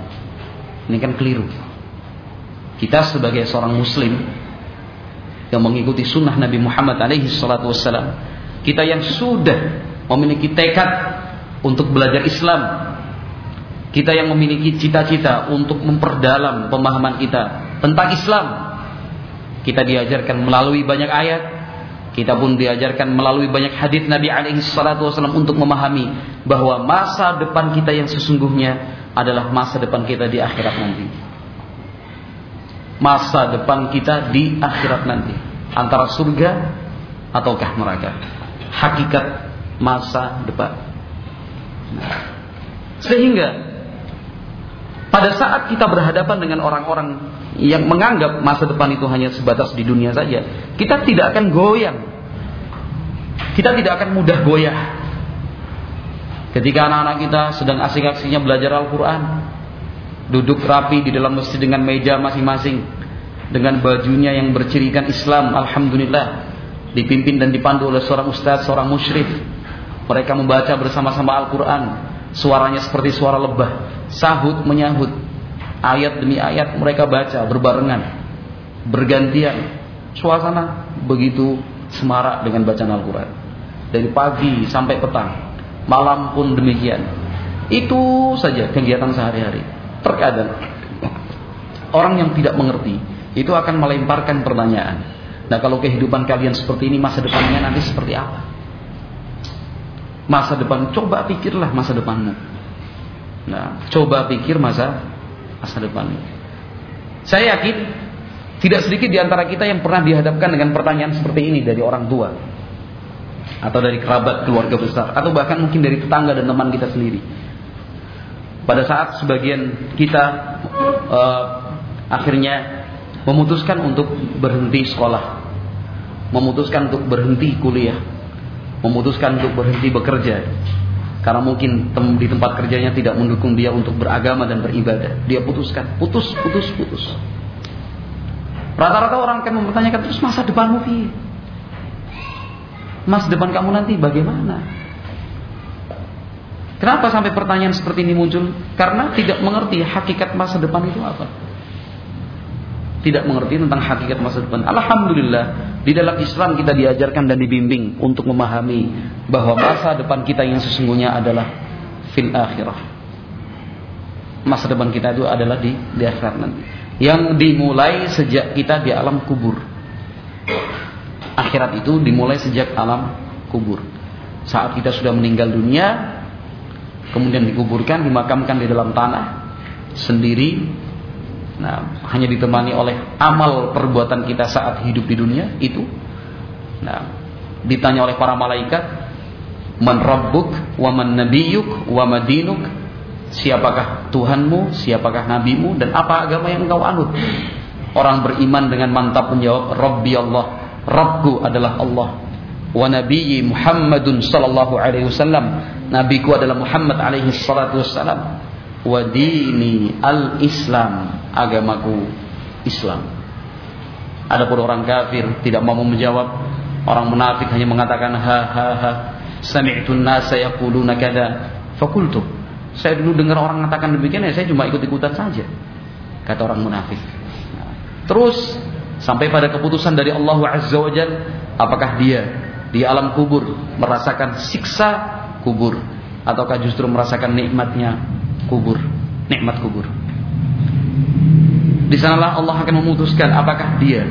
Ini kan keliru. Kita sebagai seorang muslim yang mengikuti sunnah Nabi Muhammad alaihi salatu wassalam, kita yang sudah memiliki tekad untuk belajar Islam, kita yang memiliki cita-cita untuk memperdalam pemahaman kita tentang Islam, kita diajarkan melalui banyak ayat, kita pun diajarkan melalui banyak hadis Nabi alaihi salatu wasallam untuk memahami bahwa masa depan kita yang sesungguhnya adalah masa depan kita di akhirat nanti. Masa depan kita di akhirat nanti antara surga ataukah neraka. Hakikat masa depan. Nah, sehingga pada saat kita berhadapan dengan orang-orang yang menganggap masa depan itu hanya sebatas di dunia saja, kita tidak akan goyang. Kita tidak akan mudah goyah. Ketika anak-anak kita sedang asing-asingnya belajar Al-Quran, duduk rapi di dalam masjid dengan meja masing-masing, dengan bajunya yang bercirikan Islam, Alhamdulillah, dipimpin dan dipandu oleh seorang ustaz, seorang musyrif. Mereka membaca bersama-sama Al-Quran, suaranya seperti suara lebah, sahut menyahut, ayat demi ayat mereka baca berbarengan, bergantian. Suasana begitu semarak dengan bacaan Al-Quran. Dari pagi sampai petang, malam pun demikian. Itu saja kegiatan sehari-hari. Terkadang orang yang tidak mengerti itu akan melemparkan pertanyaan. Nah kalau kehidupan kalian seperti ini masa depannya nanti seperti apa? Masa depan coba pikirlah masa depanmu. Nah, coba pikir masa masa depan. Saya yakin tidak sedikit di antara kita yang pernah dihadapkan dengan pertanyaan seperti ini dari orang tua. Atau dari kerabat keluarga besar. Atau bahkan mungkin dari tetangga dan teman kita sendiri. Pada saat sebagian kita uh, akhirnya memutuskan untuk berhenti sekolah, memutuskan untuk berhenti kuliah, memutuskan untuk berhenti bekerja karena mungkin tem di tempat kerjanya tidak mendukung dia untuk beragama dan beribadah. Dia putuskan, putus, putus, putus. Rata-rata orang akan mempertanyakan terus masa depanmu piye? Masa depan kamu nanti bagaimana? Kenapa sampai pertanyaan seperti ini muncul? Karena tidak mengerti hakikat masa depan itu apa. Tidak mengerti tentang hakikat masa depan. Alhamdulillah, di dalam Islam kita diajarkan dan dibimbing untuk memahami bahwa masa depan kita yang sesungguhnya adalah fil akhirah. Masa depan kita itu adalah di di akhirat nanti. Yang dimulai sejak kita di alam kubur. Akhirat itu dimulai sejak alam kubur. Saat kita sudah meninggal dunia, kemudian dikuburkan, dimakamkan di dalam tanah sendiri. Nah, hanya ditemani oleh amal perbuatan kita saat hidup di dunia itu. Nah, ditanya oleh para malaikat, Man rabbuk wa man nabiyuk wa madinuk Siapakah Tuhanmu, siapakah nabimu dan apa agama yang engkau anut? Orang beriman dengan mantap menjawab Rabbi Allah, Rabbku adalah Allah. Wa nabiyyi Muhammadun sallallahu alaihi wasallam. Nabiku adalah Muhammad alaihi salatu wasallam. Wa dini al-Islam, agamaku Islam. Adapun orang kafir tidak mau menjawab, orang munafik hanya mengatakan ha ha ha sami'tu an-nasa yaquluna kada fakultu. Saya dulu dengar orang mengatakan demikian ya saya cuma ikut-ikutan saja kata orang munafik. Terus sampai pada keputusan dari Allah Azza wa apakah dia di alam kubur merasakan siksa kubur ataukah justru merasakan nikmatnya kubur nikmat kubur. Di sanalah Allah akan memutuskan apakah dia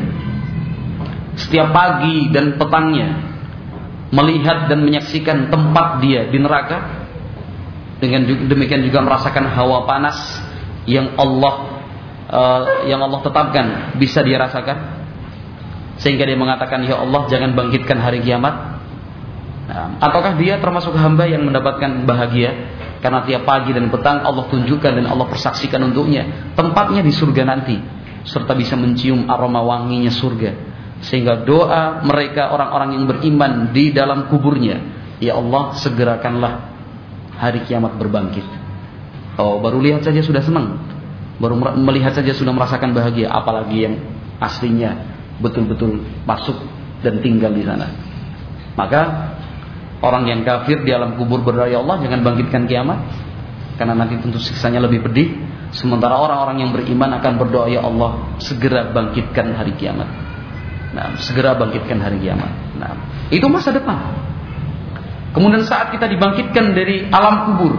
setiap pagi dan petangnya melihat dan menyaksikan tempat dia di neraka dengan demikian juga merasakan hawa panas yang Allah uh, yang Allah tetapkan bisa dia rasakan. Sehingga dia mengatakan ya Allah jangan bangkitkan hari kiamat. Nah, ataukah dia termasuk hamba yang mendapatkan bahagia karena tiap pagi dan petang Allah tunjukkan dan Allah persaksikan untuknya tempatnya di surga nanti serta bisa mencium aroma wanginya surga sehingga doa mereka orang-orang yang beriman di dalam kuburnya, ya Allah segerakanlah hari kiamat berbangkit. Oh, baru lihat saja sudah senang. Baru melihat saja sudah merasakan bahagia, apalagi yang aslinya betul-betul masuk dan tinggal di sana. Maka orang yang kafir di alam kubur berdoa ya Allah jangan bangkitkan kiamat karena nanti tentu siksanya lebih pedih. Sementara orang-orang yang beriman akan berdoa ya Allah segera bangkitkan hari kiamat. Nah, segera bangkitkan hari kiamat. Nah, itu masa depan. Kemudian saat kita dibangkitkan dari alam kubur,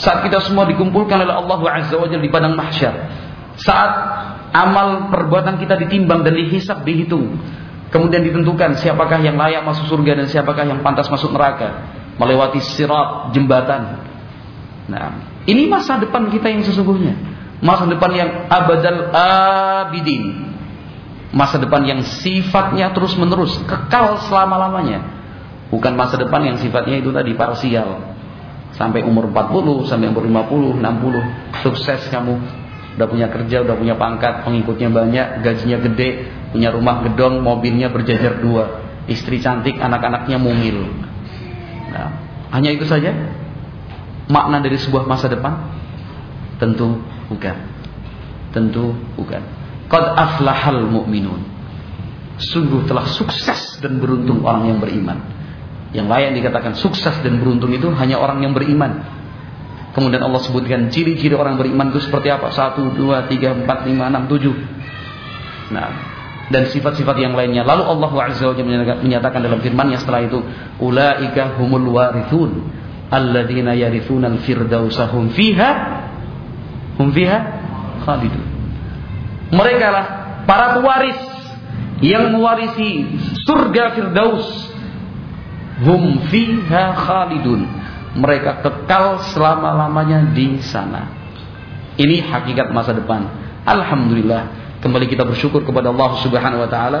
saat kita semua dikumpulkan oleh Allah Azza wa di padang mahsyar, saat amal perbuatan kita ditimbang dan dihisap, dihitung, kemudian ditentukan siapakah yang layak masuk surga dan siapakah yang pantas masuk neraka, melewati sirat jembatan. Nah, ini masa depan kita yang sesungguhnya, masa depan yang abadal abidin, masa depan yang sifatnya terus menerus kekal selama lamanya bukan masa depan yang sifatnya itu tadi parsial. Sampai umur 40 sampai umur 50 60 sukses kamu. Udah punya kerja udah punya pangkat pengikutnya banyak gajinya gede punya rumah gedong mobilnya berjajar dua istri cantik anak-anaknya mungil nah, hanya itu saja makna dari sebuah masa depan tentu bukan tentu bukan Qad aflahal mu'minun. Sungguh telah sukses dan beruntung orang yang beriman. Yang lain dikatakan sukses dan beruntung itu hanya orang yang beriman. Kemudian Allah sebutkan ciri-ciri orang beriman itu seperti apa? Satu, dua, tiga, empat, lima, enam, tujuh. Nah, dan sifat-sifat yang lainnya. Lalu Allah Azza wa menyatakan dalam firman-Nya setelah itu, ulaika humul warithun alladzina yarithuna al-firdausa hum fiha hum fiha khalidun. Mereka lah para pewaris yang mewarisi surga Firdaus. Hum fiha khalidun. Mereka kekal selama-lamanya di sana. Ini hakikat masa depan. Alhamdulillah. Kembali kita bersyukur kepada Allah Subhanahu wa taala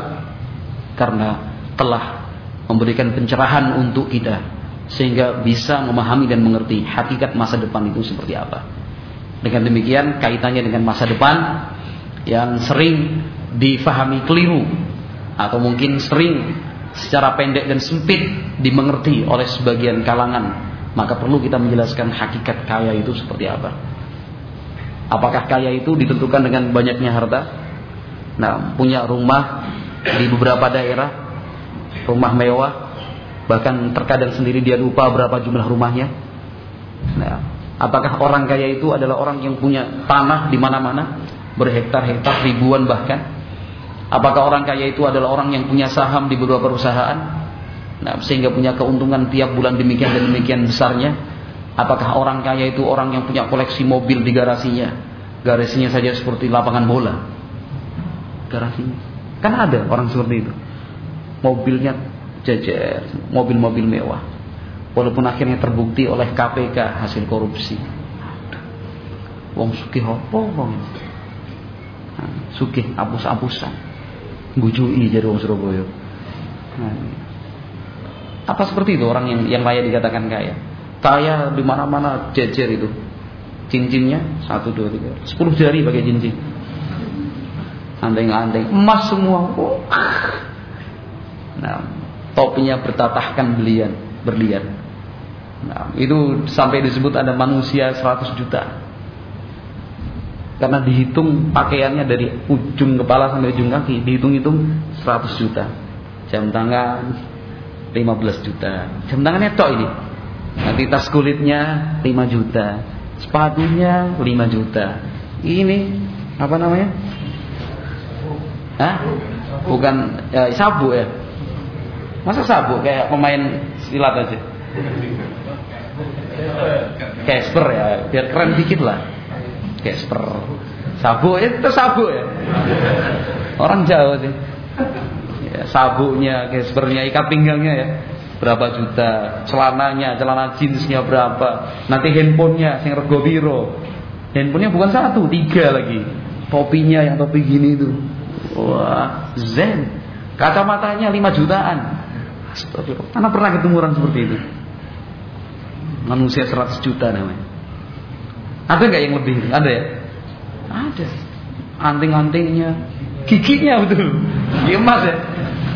karena telah memberikan pencerahan untuk kita sehingga bisa memahami dan mengerti hakikat masa depan itu seperti apa. Dengan demikian kaitannya dengan masa depan yang sering difahami keliru atau mungkin sering secara pendek dan sempit dimengerti oleh sebagian kalangan maka perlu kita menjelaskan hakikat kaya itu seperti apa. Apakah kaya itu ditentukan dengan banyaknya harta? Nah, punya rumah di beberapa daerah, rumah mewah, bahkan terkadang sendiri dia lupa berapa jumlah rumahnya. Nah, apakah orang kaya itu adalah orang yang punya tanah di mana-mana, berhektar-hektar, ribuan bahkan? Apakah orang kaya itu adalah orang yang punya saham di beberapa perusahaan? Nah, sehingga punya keuntungan tiap bulan demikian dan demikian besarnya? Apakah orang kaya itu orang yang punya koleksi mobil di garasinya? Garasinya saja seperti lapangan bola. Garasinya. Kan ada orang seperti itu. Mobilnya jejer, mobil-mobil mewah. Walaupun akhirnya terbukti oleh KPK hasil korupsi. Wong sugih apa wong? Sugih apus-apusan. Gujui jadi wong Surabaya. Nah, apa seperti itu orang yang yang layak dikatakan kaya? Kaya di mana-mana jejer itu. Cincinnya satu dua tiga sepuluh jari pakai cincin. Andeng-andeng emas semua. Oh. Nah, topinya bertatahkan belian, berlian. Nah, itu sampai disebut ada manusia 100 juta. Karena dihitung pakaiannya dari ujung kepala sampai ujung kaki, dihitung-hitung 100 juta. Jam tangan 15 juta. Jam tangannya tok ini. Nanti tas kulitnya 5 juta, sepatunya 5 juta. Ini apa namanya? Hah? Bukan ya, sabu ya. Masa sabu kayak pemain silat aja. Casper ya, biar keren dikit lah. Casper. Sabu ya, itu sabu ya. Orang Jawa sih. Ya, sabunya, Caspernya, ikat pinggangnya ya berapa juta, celananya, celana jeansnya berapa, nanti handphonenya sing rego biro. Handphonenya bukan satu, tiga lagi. Topinya yang topi gini itu. Wah, zen. Kacamatanya 5 jutaan. Astagfirullah. Karena pernah ketemu orang seperti itu. Manusia 100 juta namanya. Ada nggak yang lebih? Ada ya? Ada. Anting-antingnya, giginya betul. Gigi emas ya.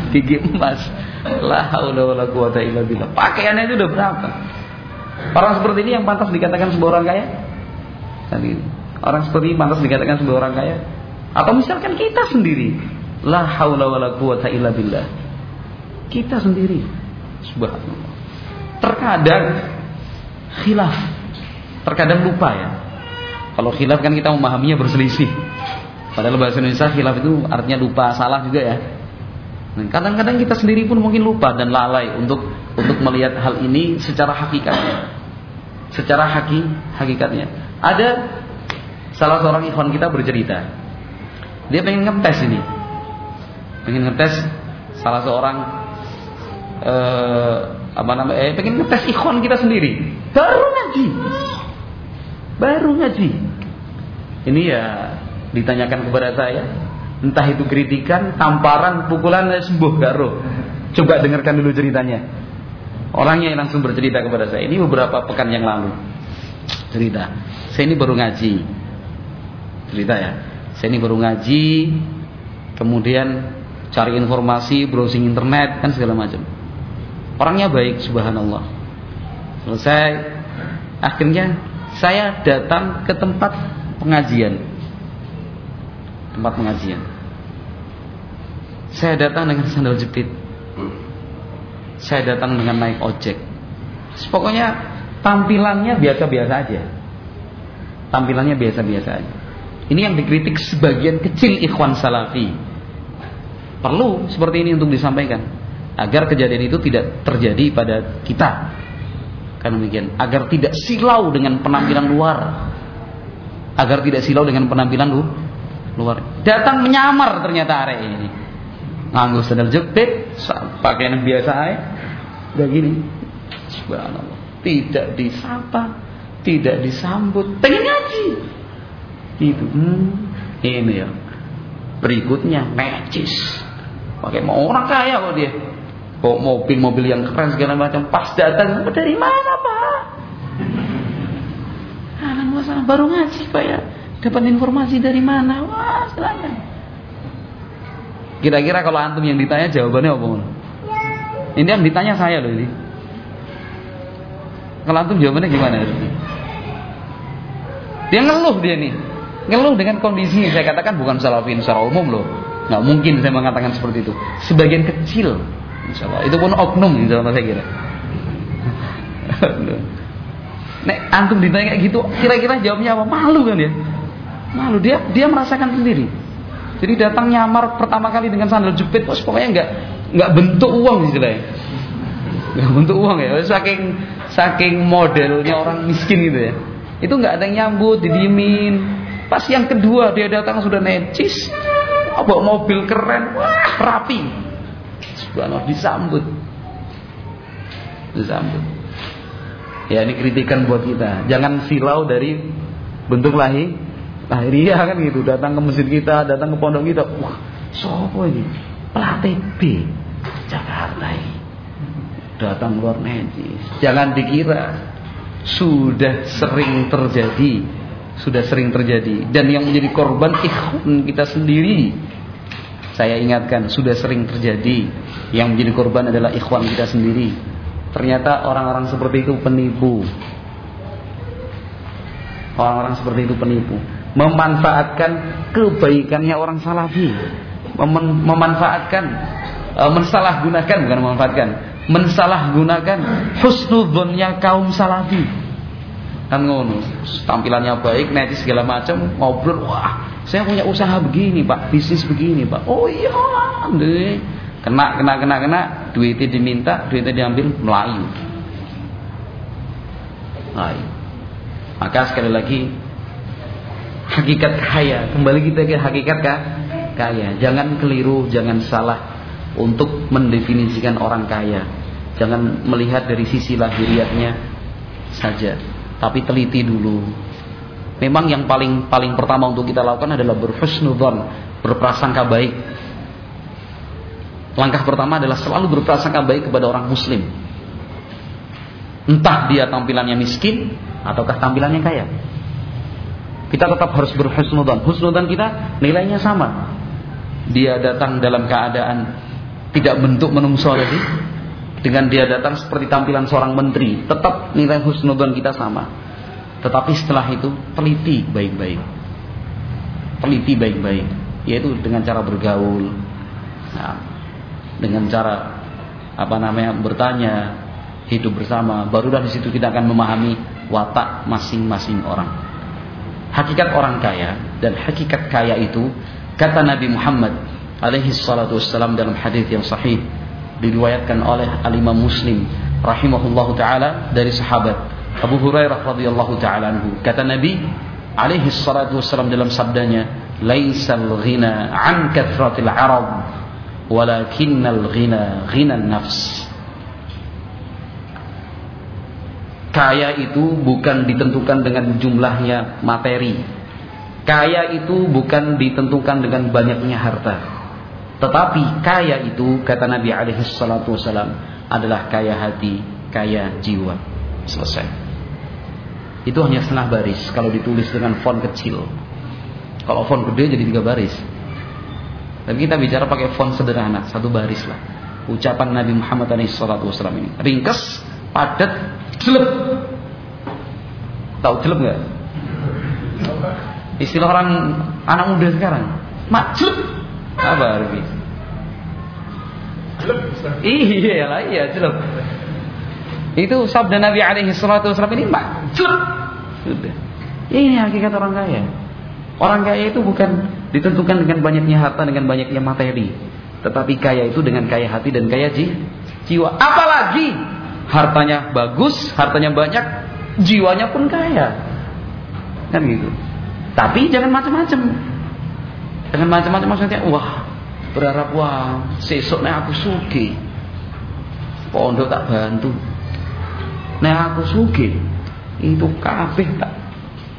Gigi emas. La haula wala quwata illa billah. Pakaiannya itu udah berapa? Orang seperti ini yang pantas dikatakan sebuah orang kaya? Tadi orang seperti ini pantas dikatakan sebuah orang kaya? Atau misalkan kita sendiri, la haula wala quwata illa billah. Kita sendiri. Subhanallah. Terkadang khilaf. Terkadang lupa ya. Kalau khilaf kan kita memahaminya berselisih. Padahal bahasa Indonesia khilaf itu artinya lupa, salah juga ya. Nah, kadang-kadang kita sendiri pun mungkin lupa dan lalai untuk untuk melihat hal ini secara hakikatnya. Secara haki, hakikatnya. Ada salah seorang ikhwan kita bercerita. Dia pengen ngetes ini. Pengen ngetes salah seorang eh, apa namanya? Eh, pengen ngetes ikhwan kita sendiri. Baru ngaji. Baru ngaji. Ini ya ditanyakan kepada saya, Entah itu kritikan, tamparan, pukulan, sembuh garo. Coba dengarkan dulu ceritanya. Orangnya yang langsung bercerita kepada saya. Ini beberapa pekan yang lalu. Cerita. Saya ini baru ngaji. Cerita ya. Saya ini baru ngaji. Kemudian cari informasi, browsing internet, kan segala macam. Orangnya baik, subhanallah. Selesai. Akhirnya saya datang ke tempat pengajian tempat pengajian. Saya datang dengan sandal jepit. Saya datang dengan naik ojek. Pokoknya tampilannya biasa-biasa aja. Tampilannya biasa-biasa aja. Ini yang dikritik sebagian kecil ikhwan salafi. Perlu seperti ini untuk disampaikan agar kejadian itu tidak terjadi pada kita. Karena demikian, agar tidak silau dengan penampilan luar. Agar tidak silau dengan penampilan luar. Datang menyamar ternyata arek ini. Nganggo sandal jepit, pakaian biasa aja. Udah gini. Subhanallah. Tidak disapa, tidak disambut. Pengen ngaji. Itu. Hmm, ini ya. Berikutnya necis. Pakai mau orang kaya kok dia. Kok mobil-mobil yang keren segala macam. Pas datang, dari mana pak? Anak masalah baru ngaji pak ya. Dapat informasi dari mana? Wah, silakan. Kira-kira kalau antum yang ditanya jawabannya apa? Ini yang ditanya saya loh ini. Kalau antum jawabannya gimana? Dia ngeluh dia nih. Ngeluh dengan kondisi saya katakan bukan salafin secara umum loh. Nggak mungkin saya mengatakan seperti itu. Sebagian kecil, insya Allah. Itu pun oknum, insya Allah saya kira. Nek antum ditanya kayak gitu, kira-kira jawabnya apa? Malu kan ya? Malu dia dia merasakan sendiri. Jadi datang nyamar pertama kali dengan sandal jepit, bos pokoknya nggak nggak bentuk uang istilahnya. Nggak bentuk uang ya, saking saking modelnya orang miskin gitu ya. Itu nggak ada yang nyambut, didiemin. Pas yang kedua dia datang sudah necis, bawa mobil keren, wah rapi. Subhanallah disambut. Disambut. Ya ini kritikan buat kita. Jangan silau dari bentuk lahir lahiriah kan gitu. Datang ke masjid kita, datang ke pondok kita. Wah, sopo ini? Pelatih B Jakarta ini. Datang luar negeri. Jangan dikira sudah sering terjadi, sudah sering terjadi. Dan yang menjadi korban ikhwan kita sendiri. Saya ingatkan sudah sering terjadi. Yang menjadi korban adalah ikhwan kita sendiri Ternyata orang-orang seperti itu penipu. Orang-orang seperti itu penipu. Memanfaatkan kebaikannya orang salafi. Mem memanfaatkan e, mensalahgunakan bukan memanfaatkan, mensalahgunakan husnudzonnya kaum salafi. Kan ngono, tampilannya baik, netis segala macam, ngobrol, wah, saya punya usaha begini, Pak, bisnis begini, Pak. Oh iya, deh Kena, kena, kena, kena, duitnya diminta, duitnya diambil, melayu. Melayu. Maka sekali lagi, hakikat kaya, kembali kita ke hakikat kaya. Jangan keliru, jangan salah untuk mendefinisikan orang kaya. Jangan melihat dari sisi lahiriatnya saja, tapi teliti dulu. Memang yang paling paling pertama untuk kita lakukan adalah berhusnudzon, berprasangka baik Langkah pertama adalah selalu berprasangka baik kepada orang muslim. Entah dia tampilannya miskin ataukah tampilannya kaya. Kita tetap harus berhusnudan. Husnudan kita nilainya sama. Dia datang dalam keadaan tidak bentuk menungso tadi. Dengan dia datang seperti tampilan seorang menteri, tetap nilai husnudan kita sama. Tetapi setelah itu teliti baik-baik. Teliti baik-baik, yaitu dengan cara bergaul. Nah, dengan cara apa namanya bertanya, hidup bersama, barulah di situ kita akan memahami watak masing-masing orang. Hakikat orang kaya dan hakikat kaya itu kata Nabi Muhammad alaihi salatu wassalam dalam hadis yang sahih diriwayatkan oleh al-Imam Muslim rahimahullahu taala dari sahabat. Abu Hurairah radhiyallahu taala anhu. Kata Nabi alaihi salatu wassalam dalam sabdanya, "Laisal ghina an kathratil 'arab walakinnal ghina ghinan nafs. Kaya itu bukan ditentukan dengan jumlahnya materi. Kaya itu bukan ditentukan dengan banyaknya harta tetapi kaya itu kata Nabi alaihi salatu wasalam adalah kaya hati kaya jiwa selesai itu hanya setengah baris kalau ditulis dengan font kecil kalau font gede jadi tiga baris tapi kita bicara pakai font sederhana, satu baris lah. Ucapan Nabi Muhammad SAW ini. Ringkas, padat, jelek. Tahu jelek nggak? Istilah orang anak muda sekarang. Jelek. Apa arti? Iya lah, iya jelek. Itu sabda Nabi alaihi salatu wasallam ini jelek. Sudah. Ini hakikat orang kaya. Orang kaya itu bukan ditentukan dengan banyaknya harta, dengan banyaknya materi. Tetapi kaya itu dengan kaya hati dan kaya jiwa. Apalagi hartanya bagus, hartanya banyak, jiwanya pun kaya. Kan gitu. Tapi jangan macam-macam. Jangan macam-macam maksudnya, wah, berharap wah, sesoknya aku suki. Pondok tak bantu. Nah aku suki. Itu kabeh tak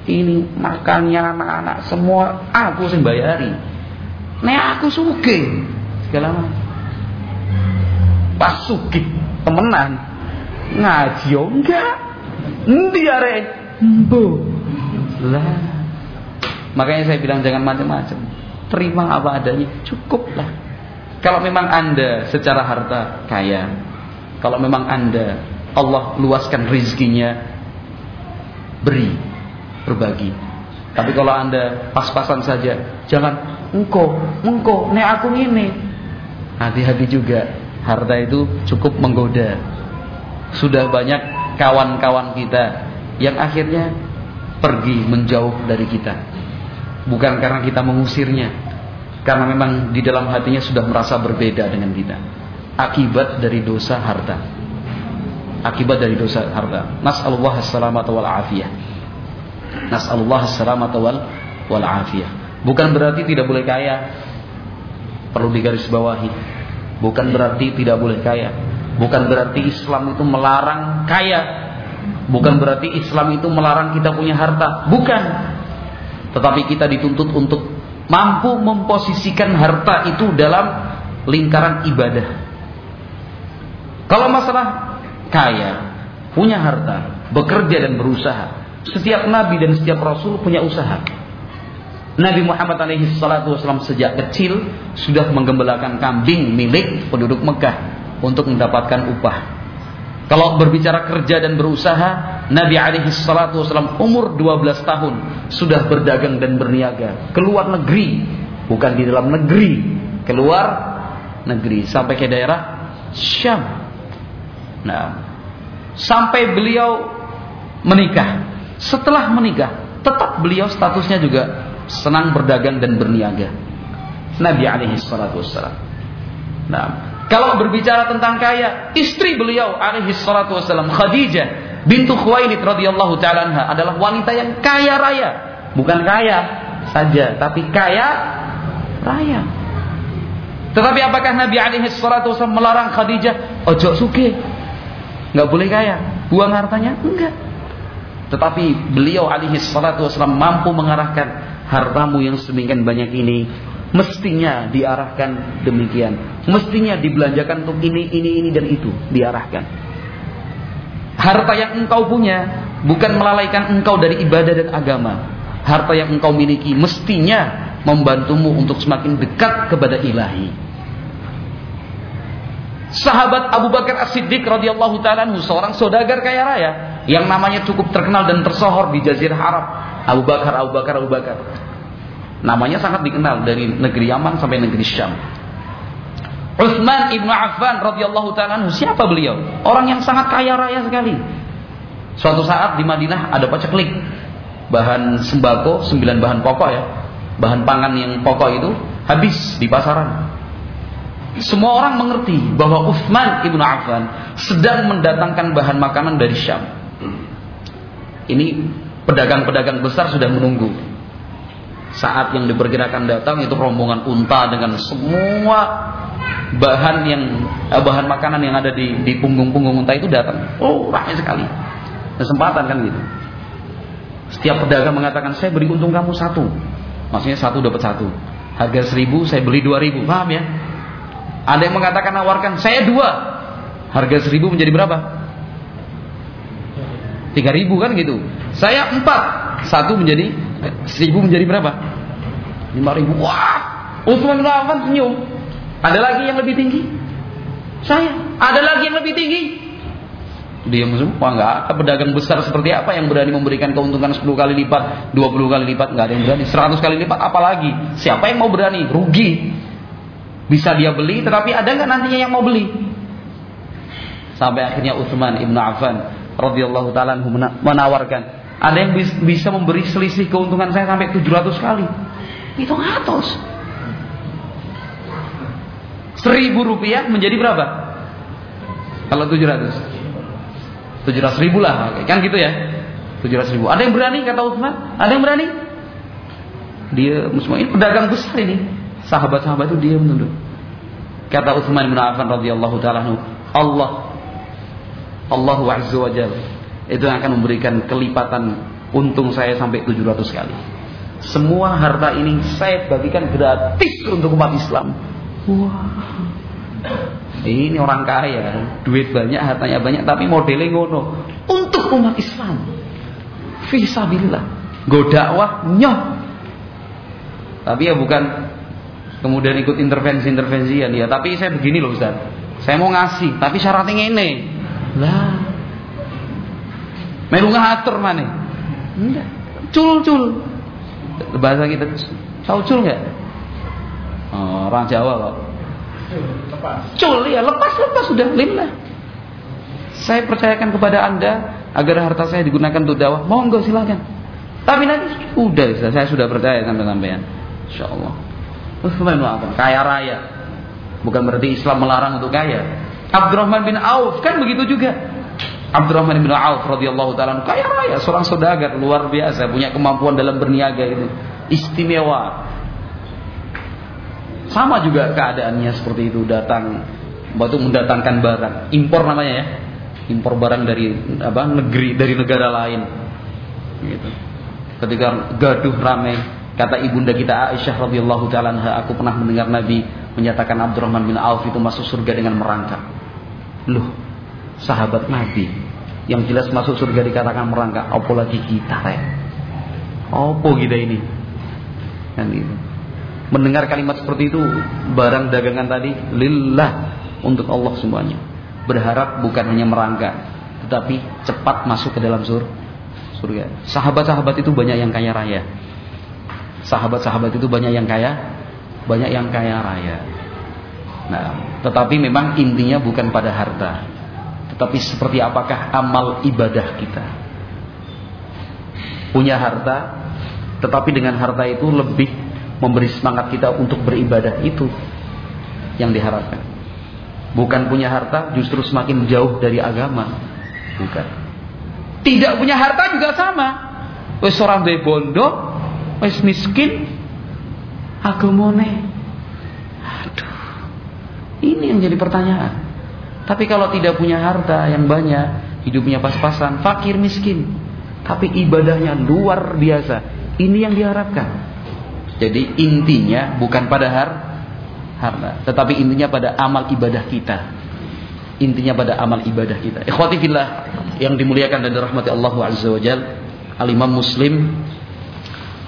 ini makannya anak-anak semua aku sing bayari. Nek aku suge segala macam. Pas suge temenan. Ngaji yo enggak. Endi arek? Lah. Makanya saya bilang jangan macam-macam terima apa adanya cukuplah kalau memang anda secara harta kaya kalau memang anda Allah luaskan rizkinya, beri, berbagi. Tapi kalau anda pas-pasan saja, jangan engkau, engkau, nek aku ini. Hati-hati juga, harta itu cukup menggoda. Sudah banyak kawan-kawan kita yang akhirnya pergi menjauh dari kita. Bukan karena kita mengusirnya, karena memang di dalam hatinya sudah merasa berbeda dengan kita. Akibat dari dosa harta. Akibat dari dosa harta. Nas'alullah as-salamata wal afiyah. Nas'alullah as-salamata wal wal afiyah. Bukan berarti tidak boleh kaya. Perlu digarisbawahi. Bukan berarti tidak boleh kaya. Bukan berarti Islam itu melarang kaya. Bukan berarti Islam itu melarang kita punya harta. Bukan. Tetapi kita dituntut untuk mampu memposisikan harta itu dalam lingkaran ibadah. Kalau masalah kaya, punya harta, bekerja dan berusaha, setiap nabi dan setiap rasul punya usaha. Nabi Muhammad alaihi salatu wasallam sejak kecil sudah menggembalakan kambing milik penduduk Mekah untuk mendapatkan upah. Kalau berbicara kerja dan berusaha, Nabi alaihi salatu wasallam umur 12 tahun sudah berdagang dan berniaga keluar negeri, bukan di dalam negeri, keluar negeri sampai ke daerah Syam. Nah, sampai beliau menikah. Setelah menikah, tetap beliau statusnya juga senang berdagang dan berniaga. Nabi alaihi salatu wasallam. Nah, kalau berbicara tentang kaya, istri beliau alaihi salatu wasallam Khadijah bintu Khuwailid radhiyallahu taala adalah wanita yang kaya raya, bukan kaya saja, tapi kaya raya. Tetapi apakah Nabi alaihi salatu wasallam melarang Khadijah ojo suke? Enggak boleh kaya, buang hartanya? Enggak. Tetapi beliau alaihi salatu wasallam mampu mengarahkan hartamu yang sedemikian banyak ini mestinya diarahkan demikian. Mestinya dibelanjakan untuk ini, ini, ini dan itu diarahkan. Harta yang engkau punya bukan melalaikan engkau dari ibadah dan agama. Harta yang engkau miliki mestinya membantumu untuk semakin dekat kepada ilahi. Sahabat Abu Bakar As-Siddiq radhiyallahu taala seorang saudagar kaya raya yang namanya cukup terkenal dan tersohor di Jazirah Arab. Abu Bakar, Abu Bakar, Abu Bakar. Namanya sangat dikenal dari negeri Yaman sampai negeri Syam. Utsman ibnu Affan radhiyallahu taala siapa beliau? Orang yang sangat kaya raya sekali. Suatu saat di Madinah ada paceklik bahan sembako, sembilan bahan pokok ya, bahan pangan yang pokok itu habis di pasaran. Semua orang mengerti bahwa Utsman ibnu Affan sedang mendatangkan bahan makanan dari Syam. Ini pedagang-pedagang besar sudah menunggu saat yang diperkirakan datang itu rombongan unta dengan semua bahan yang eh, bahan makanan yang ada di di punggung-punggung unta itu datang. Oh, ramai sekali. Kesempatan kan gitu. Setiap pedagang mengatakan saya beri untung kamu satu. Maksudnya satu dapat satu. Harga seribu saya beli dua ribu. Paham ya? Ada yang mengatakan nawarkan saya dua. Harga seribu menjadi berapa? Tiga ribu kan gitu. Saya empat. Satu menjadi Seribu menjadi berapa? Lima ribu. Wah, Utsman bin Affan senyum. Ada lagi yang lebih tinggi? Saya. Ada lagi yang lebih tinggi? Dia semua nggak ada pedagang besar seperti apa yang berani memberikan keuntungan 10 kali lipat, 20 kali lipat nggak ada yang berani, 100 kali lipat apalagi. Siapa yang mau berani? Rugi. Bisa dia beli, tetapi ada nggak nantinya yang mau beli? Sampai akhirnya Utsman ibnu Affan radhiyallahu taala menawarkan ada yang bisa memberi selisih keuntungan saya sampai 700 kali. Itu ngatos. Seribu rupiah menjadi berapa? Kalau 700 700 ribu lah Kan gitu ya 700 ribu Ada yang berani kata Utsman? Ada yang berani? Dia semua ini pedagang besar ini Sahabat-sahabat itu dia menunduk Kata Utsman bin Affan radhiyallahu taala Allah Allah azza wa jalla itu yang akan memberikan kelipatan untung saya sampai 700 kali. Semua harta ini saya bagikan gratis untuk umat Islam. Wah. Ini orang kaya, duit banyak, hartanya banyak, tapi modelnya ngono. Untuk umat Islam. Fisabilillah. Go dakwah nyoh. Tapi ya bukan kemudian ikut intervensi-intervensian ya, tapi saya begini loh Ustaz. Saya mau ngasih, tapi syaratnya ini. Lah, Melu ngatur mana? Enggak. Cul cul. Bahasa kita tahu cul nggak? Oh, orang Jawa kok. Cul ya lepas lepas sudah lillah. Saya percayakan kepada anda agar harta saya digunakan untuk dakwah. Monggo silakan. Tapi nanti udah saya sudah percaya sampai sampean. Insyaallah. apa? Kaya raya. Bukan berarti Islam melarang untuk kaya. Abdurrahman bin Auf kan begitu juga. Abdurrahman bin Auf radhiyallahu taala kaya raya, seorang saudagar luar biasa, punya kemampuan dalam berniaga itu. Istimewa. Sama juga keadaannya seperti itu datang waktu mendatangkan barang, impor namanya ya. Impor barang dari apa? negeri dari negara lain. Gitu. Ketika gaduh ramai, kata ibunda kita Aisyah radhiyallahu taala aku pernah mendengar Nabi menyatakan Abdurrahman bin Auf itu masuk surga dengan merangkak. Loh, sahabat Nabi yang jelas masuk surga dikatakan merangkak. Apalagi kita ya apa kita ini? Kan itu. Mendengar kalimat seperti itu barang dagangan tadi lillah untuk Allah semuanya. Berharap bukan hanya merangkak tetapi cepat masuk ke dalam sur surga. Sahabat-sahabat itu banyak yang kaya raya. Sahabat-sahabat itu banyak yang kaya banyak yang kaya raya. Nah tetapi memang intinya bukan pada harta tetapi seperti apakah amal ibadah kita? Punya harta, tetapi dengan harta itu lebih memberi semangat kita untuk beribadah itu yang diharapkan. Bukan punya harta justru semakin jauh dari agama. Bukan. Tidak punya harta juga sama. Wes orang duwe bondo, wes miskin, agamane. Aduh. Ini yang jadi pertanyaan. Tapi kalau tidak punya harta yang banyak, hidupnya pas-pasan, fakir miskin, tapi ibadahnya luar biasa. Ini yang diharapkan. Jadi intinya bukan pada har harta, tetapi intinya pada amal ibadah kita. Intinya pada amal ibadah kita. Ikhwati fillah yang dimuliakan dan dirahmati Allah Azza wa Jal, Al-Imam Muslim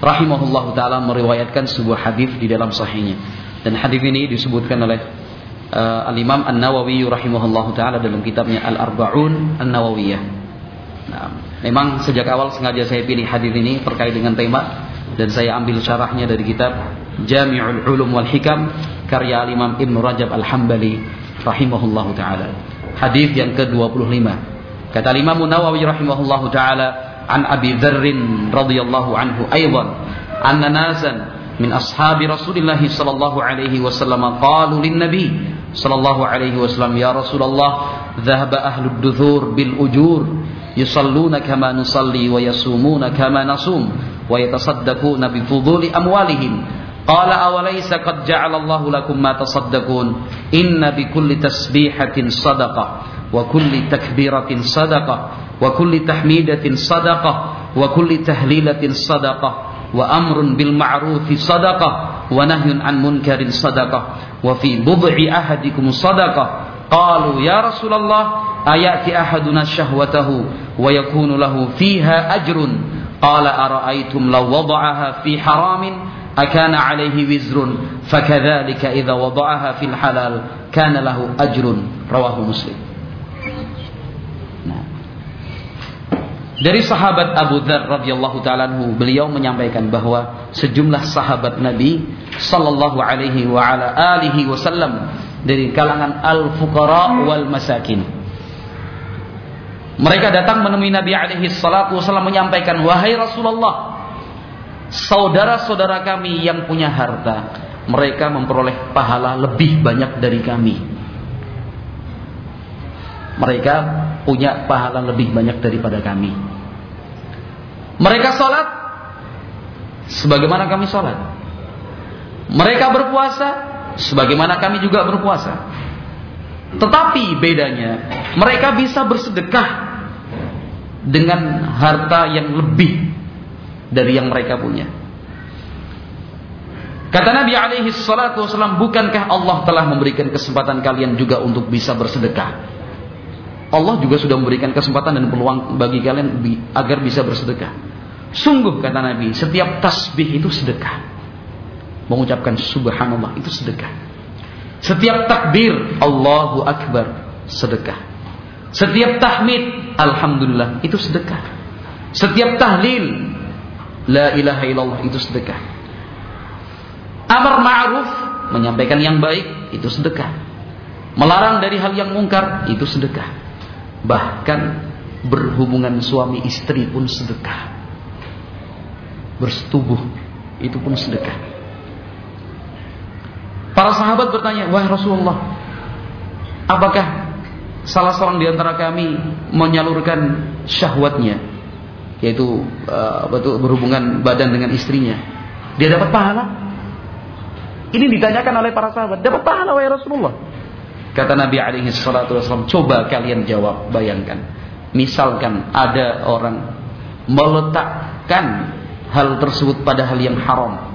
rahimahullahu taala meriwayatkan sebuah hadis di dalam sahihnya. Dan hadis ini disebutkan oleh uh, Al-Imam An-Nawawi rahimahullahu taala dalam kitabnya Al-Arba'un An-Nawawiyah. Nah, memang sejak awal sengaja saya pilih hadis ini terkait dengan tema dan saya ambil syarahnya dari kitab Jami'ul Ulum wal Hikam karya Al-Imam Ibn Rajab Al-Hambali rahimahullahu taala. Hadis yang ke-25. Kata Imam Nawawi rahimahullahu taala an Abi Dzar radhiyallahu anhu aidan anna nasan min ashabi Rasulillah sallallahu alaihi wasallam qalu lin nabi sallallahu alaihi wasallam ya Rasulullah dhahaba ahlud duthur bil ujur yusalluna kama nusalli wa yasumuna kama nasum wa yatasaddaquna bi fuduli amwalihim qala awalaysa qad ja'ala Allahu lakum ma tasaddaqun inna bi kulli tasbihatin sadaqah wa kulli takbiratin sadaqah wa kulli tahmidatin sadaqah wa kulli tahlilatin sadaqah wa amrun bil ma'rufi sadaqah wa nahyun an munkarin sadaqah wa fi bud'i ahadikum sadaqah qalu ya Rasulullah ayati ahaduna syahwatahu wa yakunu lahu fiha ajrun qala ara'aytum law wada'aha fi haramin akana alaihi wizrun fakadzalika idza wada'aha fil halal kana lahu ajrun rawahu muslim nah. Dari sahabat Abu Dzar radhiyallahu taala beliau menyampaikan bahwa sejumlah sahabat Nabi sallallahu alaihi wa ala alihi wasallam dari kalangan al-fuqara wal masakin. Mereka datang menemui Nabi alaihi salatu wasallam menyampaikan, "Wahai Rasulullah, saudara-saudara kami yang punya harta, mereka memperoleh pahala lebih banyak dari kami." Mereka punya pahala lebih banyak daripada kami. Mereka salat sebagaimana kami salat. Mereka berpuasa sebagaimana kami juga berpuasa. Tetapi bedanya, mereka bisa bersedekah dengan harta yang lebih dari yang mereka punya. Kata Nabi alaihi salatu wasallam, bukankah Allah telah memberikan kesempatan kalian juga untuk bisa bersedekah? Allah juga sudah memberikan kesempatan dan peluang bagi kalian agar bisa bersedekah. Sungguh kata Nabi, setiap tasbih itu sedekah mengucapkan subhanallah itu sedekah. Setiap takbir Allahu akbar sedekah. Setiap tahmid alhamdulillah itu sedekah. Setiap tahlil la ilaha illallah itu sedekah. Amar ma'ruf menyampaikan yang baik itu sedekah. Melarang dari hal yang mungkar itu sedekah. Bahkan berhubungan suami istri pun sedekah. Bersetubuh itu pun sedekah. Para sahabat bertanya, "Wahai Rasulullah, apakah salah seorang di antara kami menyalurkan syahwatnya yaitu uh, berhubungan badan dengan istrinya, dia dapat pahala?" Ini ditanyakan oleh para sahabat, "Dapat pahala wahai Rasulullah?" Kata Nabi alaihi salatu wasallam, "Coba kalian jawab, bayangkan. Misalkan ada orang meletakkan hal tersebut pada hal yang haram.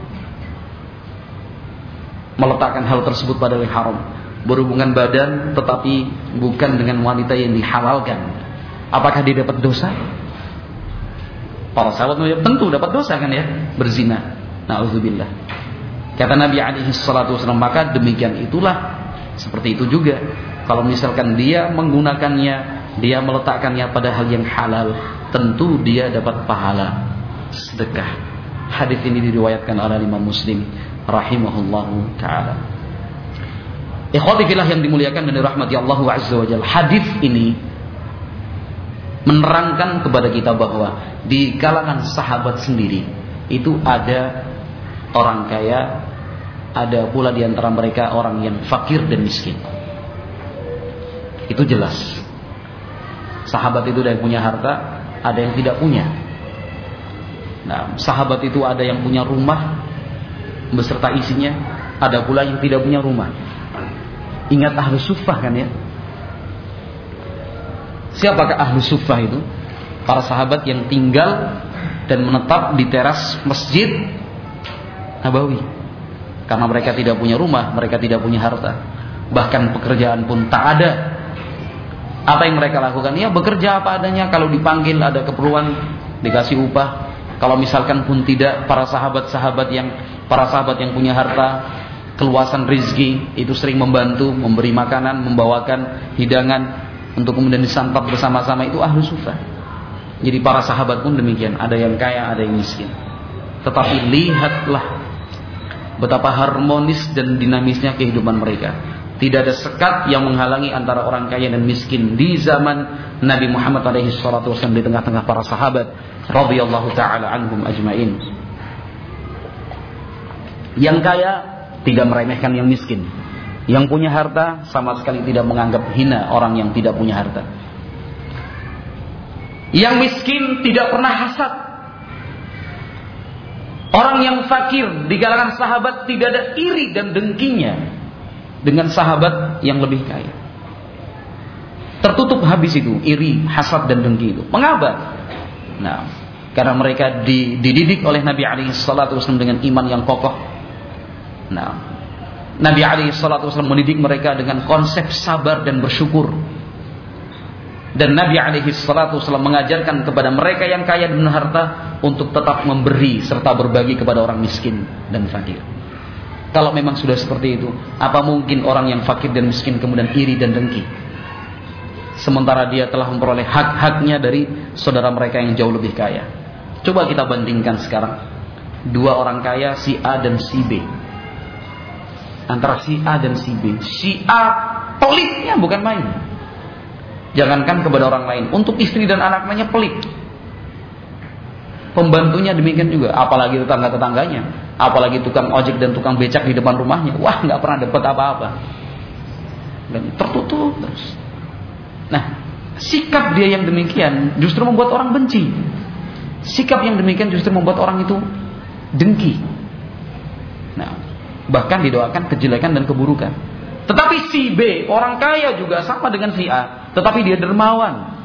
Meletakkan hal tersebut pada hal yang haram. Berhubungan badan tetapi bukan dengan wanita yang dihalalkan. Apakah dia dapat dosa? Para sahabat menjawab, tentu dapat dosa kan ya, berzina. Nauzubillah. Kata Nabi alaihi salatu wasallam, maka demikian itulah seperti itu juga. Kalau misalkan dia menggunakannya, dia meletakkannya pada hal yang halal, tentu dia dapat pahala sedekah. Hadis ini diriwayatkan oleh Imam Muslim rahimahullahu taala. Ikhwati fillah yang dimuliakan dan dirahmati Allah Azza wa Jalla. Hadis ini menerangkan kepada kita bahwa di kalangan sahabat sendiri itu ada orang kaya, ada pula di antara mereka orang yang fakir dan miskin. Itu jelas. Sahabat itu ada yang punya harta, ada yang tidak punya. Nah, sahabat itu ada yang punya rumah beserta isinya, ada pula yang tidak punya rumah. Ingat ahlu sufah kan ya? Siapakah ahlu sufah itu? Para sahabat yang tinggal dan menetap di teras masjid Nabawi. Karena mereka tidak punya rumah, mereka tidak punya harta. Bahkan pekerjaan pun tak ada. Apa yang mereka lakukan? Ya bekerja apa adanya. Kalau dipanggil ada keperluan, dikasih upah. Kalau misalkan pun tidak, para sahabat-sahabat yang para sahabat yang punya harta, keluasan rizki itu sering membantu, memberi makanan, membawakan hidangan untuk kemudian disantap bersama-sama itu ahlu sufa. Jadi para sahabat pun demikian, ada yang kaya, ada yang miskin. Tetapi lihatlah betapa harmonis dan dinamisnya kehidupan mereka. Tidak ada sekat yang menghalangi antara orang kaya dan miskin di zaman Nabi Muhammad alaihi salatu wasallam di tengah-tengah para sahabat radhiyallahu taala anhum ajmain. Yang kaya tidak meremehkan yang miskin. Yang punya harta sama sekali tidak menganggap hina orang yang tidak punya harta. Yang miskin tidak pernah hasad. Orang yang fakir di kalangan sahabat tidak ada iri dan dengkinya dengan sahabat yang lebih kaya. Tertutup habis itu iri, hasad dan dengki itu. Mengapa? Nah, karena mereka dididik oleh Nabi alaihi salatu wasallam dengan iman yang kokoh. Nah, Nabi alaihi salatu wasallam mendidik mereka dengan konsep sabar dan bersyukur. Dan Nabi alaihi salatu wasallam mengajarkan kepada mereka yang kaya dan harta untuk tetap memberi serta berbagi kepada orang miskin dan fakir. Kalau memang sudah seperti itu, apa mungkin orang yang fakir dan miskin kemudian iri dan dengki? Sementara dia telah memperoleh hak-haknya dari saudara mereka yang jauh lebih kaya. Coba kita bandingkan sekarang. Dua orang kaya, si A dan si B. Antara si A dan si B. Si A pelitnya bukan main. Jangankan kepada orang lain. Untuk istri dan anaknya pelit. Pembantunya demikian juga. Apalagi tetangga-tetangganya. Apalagi tukang ojek dan tukang becak di depan rumahnya. Wah nggak pernah dapat apa-apa. Dan tertutup terus. Nah, sikap dia yang demikian justru membuat orang benci. Sikap yang demikian justru membuat orang itu dengki. Nah, bahkan didoakan kejelekan dan keburukan. Tetapi si B, orang kaya juga sama dengan si A, tetapi dia dermawan.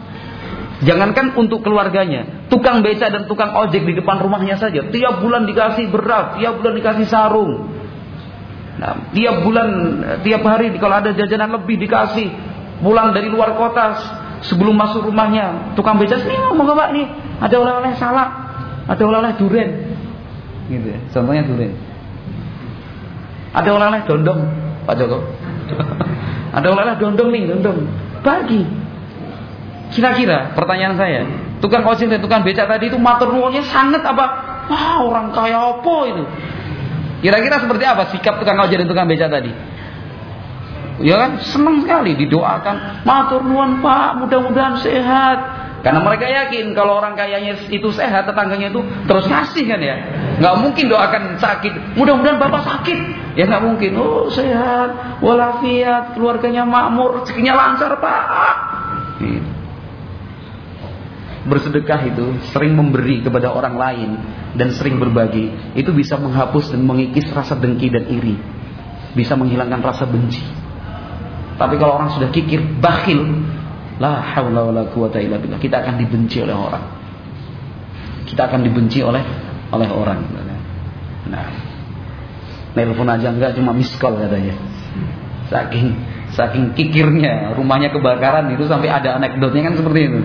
Jangankan untuk keluarganya, tukang beca dan tukang ojek di depan rumahnya saja, tiap bulan dikasih beras, tiap bulan dikasih sarung. Nah, tiap bulan, tiap hari kalau ada jajanan lebih dikasih. Pulang dari luar kota, sebelum masuk rumahnya, tukang beca sini ngomong apa nih? Ada oleh-oleh salak, ada oleh-oleh duren. Gitu ya. Contohnya duren. Ada oleh-oleh dondong, Pak Joko. ada oleh-oleh dondong nih, dondong. Bagi. Kira-kira pertanyaan saya, tukang ojek dan tukang becak tadi itu matur nuwunnya sangat apa? Wah, orang kaya apa itu? Kira-kira seperti apa sikap tukang ojek dan tukang becak tadi? Ya kan, senang sekali didoakan, matur nuwun Pak, mudah-mudahan sehat. Karena mereka yakin kalau orang kayanya itu sehat, tetangganya itu terus ngasih kan ya. Nggak mungkin doakan sakit. Mudah-mudahan bapak sakit. Ya nggak mungkin. Oh sehat, walafiat, keluarganya makmur, rezekinya lancar pak. Gitu. Bersedekah itu sering memberi kepada orang lain dan sering berbagi. Itu bisa menghapus dan mengikis rasa dengki dan iri. Bisa menghilangkan rasa benci. Tapi kalau orang sudah kikir, bakhil, La haula wala quwata illa billah. Kita akan dibenci oleh orang. Kita akan dibenci oleh oleh orang. Nah. Nelpon aja enggak cuma miss call katanya. Saking saking kikirnya rumahnya kebakaran itu sampai ada anekdotnya kan seperti itu.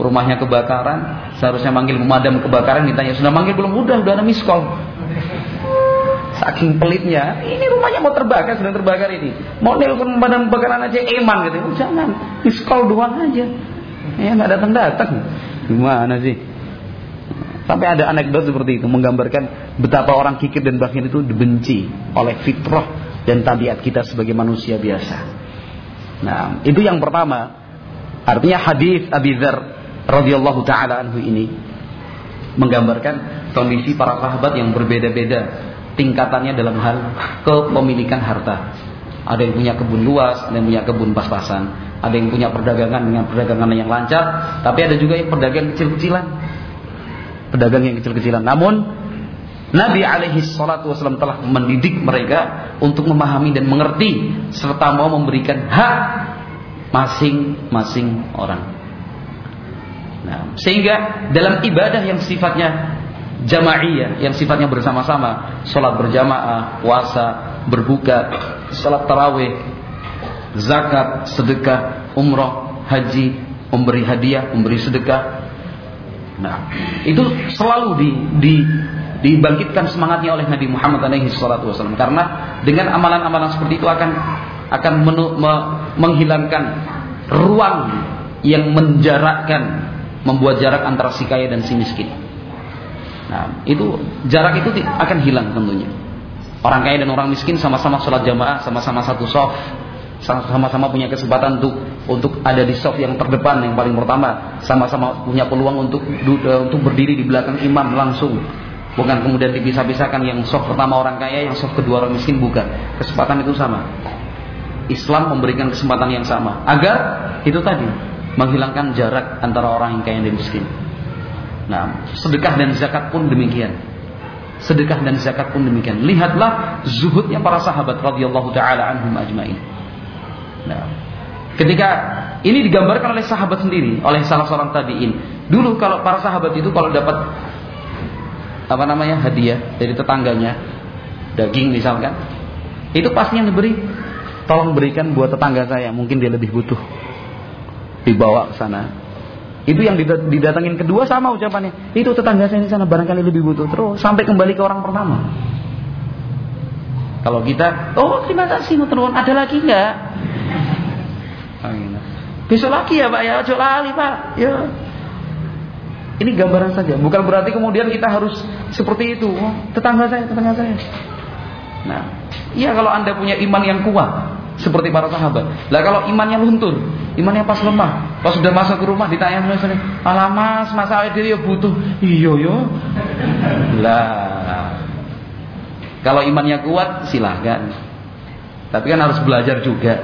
Rumahnya kebakaran, seharusnya manggil pemadam kebakaran ditanya sudah manggil belum? Udah, udah ada miss. Saking pelitnya, ini rumahnya mau terbakar, sudah terbakar ini. Mau nelpon pemadam kebakaran aja eman gitu. Oh, jangan, call doang aja. Ya nggak datang datang. Gimana sih? Sampai ada anekdot seperti itu menggambarkan betapa orang kikir dan bakhil itu dibenci oleh fitrah dan tabiat kita sebagai manusia biasa. Nah, itu yang pertama. Artinya hadis Abi Dzar radhiyallahu taala anhu ini menggambarkan kondisi para sahabat yang berbeda-beda tingkatannya dalam hal kepemilikan harta. Ada yang punya kebun luas, ada yang punya kebun pas-pasan, ada yang punya perdagangan dengan perdagangan yang lancar, tapi ada juga yang pedagang kecil-kecilan. Pedagang yang kecil-kecilan. Namun Nabi alaihi salatu wasallam telah mendidik mereka untuk memahami dan mengerti serta mau memberikan hak masing-masing orang. Nah, sehingga dalam ibadah yang sifatnya jamaiyah yang sifatnya bersama-sama, sholat berjamaah, puasa, berbuka, sholat tarawih, zakat, sedekah, umroh, haji, memberi hadiah, memberi sedekah. Nah, itu selalu di, di dibangkitkan semangatnya oleh Nabi Muhammad SAW karena dengan amalan-amalan seperti itu akan akan menu, me, menghilangkan ruang yang menjarakkan membuat jarak antara si kaya dan si miskin. Nah, itu jarak itu akan hilang tentunya. Orang kaya dan orang miskin sama-sama sholat jamaah, sama-sama satu soft, sama-sama punya kesempatan untuk untuk ada di soft yang terdepan yang paling pertama, sama-sama punya peluang untuk untuk berdiri di belakang imam langsung. Bukan kemudian dipisah-pisahkan yang soft pertama orang kaya, yang soft kedua orang miskin bukan. Kesempatan itu sama. Islam memberikan kesempatan yang sama agar itu tadi menghilangkan jarak antara orang yang kaya dan miskin. Nah, sedekah dan zakat pun demikian. Sedekah dan zakat pun demikian. Lihatlah zuhudnya para sahabat radhiyallahu taala anhum ajmain. Nah, ketika ini digambarkan oleh sahabat sendiri, oleh salah seorang tabi'in. Dulu kalau para sahabat itu kalau dapat apa namanya hadiah dari tetangganya, daging misalkan, itu pasti yang diberi tolong berikan buat tetangga saya, mungkin dia lebih butuh. Dibawa ke sana, itu yang didatangin kedua sama ucapannya. Itu tetangga saya di sana barangkali lebih butuh terus sampai kembali ke orang pertama. Kalau kita, oh terima kasih nutrun, ada lagi nggak? Besok lagi ya Pak ya, ojo lali Pak. Ya. Ini gambaran saja, bukan berarti kemudian kita harus seperti itu. Oh, tetangga saya, tetangga saya. Nah, iya kalau Anda punya iman yang kuat, seperti para sahabat. Lah kalau imannya luntur, imannya pas lemah, pas sudah masuk ke rumah ditanya sama "Alah Mas, masa awake dhewe ya butuh." Iya yo. Lah. Kalau imannya kuat silahkan. Tapi kan harus belajar juga.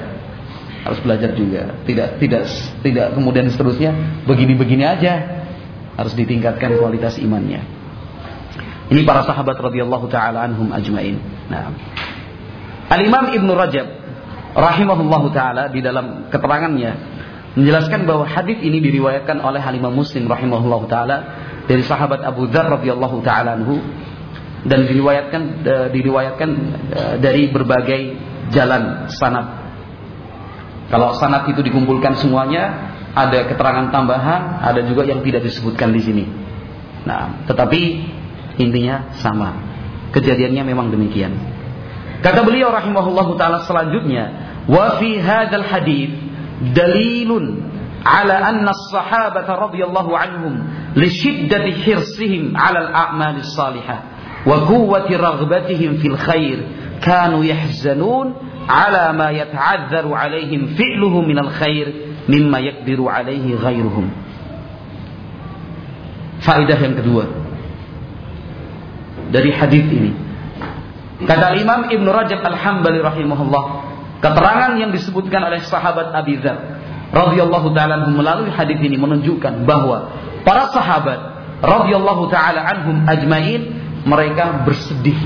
Harus belajar juga. Tidak tidak tidak kemudian seterusnya begini-begini aja. Harus ditingkatkan kualitas imannya. Ini para sahabat radhiyallahu taala anhum ajmain. Nah. Al-Imam Ibnu Rajab rahimahullahu taala di dalam keterangannya menjelaskan bahwa hadis ini diriwayatkan oleh Halimah Muslim rahimahullahu taala dari sahabat Abu Dzar radhiyallahu taala dan diriwayatkan uh, diriwayatkan uh, dari berbagai jalan sanad. Kalau sanad itu dikumpulkan semuanya ada keterangan tambahan, ada juga yang tidak disebutkan di sini. Nah, tetapi intinya sama. Kejadiannya memang demikian. Kata beliau rahimahullahu taala selanjutnya, Fi hadzal hadis dalilun على أن الصحابة رضي الله عنهم لشدة حرصهم على الأعمال الصالحة وقوة رغبتهم في الخير كانوا يحزنون على ما يتعذر عليهم فعله من الخير مما يقدر عليه غيرهم Faedah yang kedua dari hadis ini. Kata Imam Ibn Rajab Al-Hambali rahimahullah, keterangan yang disebutkan oleh sahabat Abi Dzar radhiyallahu taala melalui hadis ini menunjukkan bahwa para sahabat radhiyallahu taala anhum ajmain mereka bersedih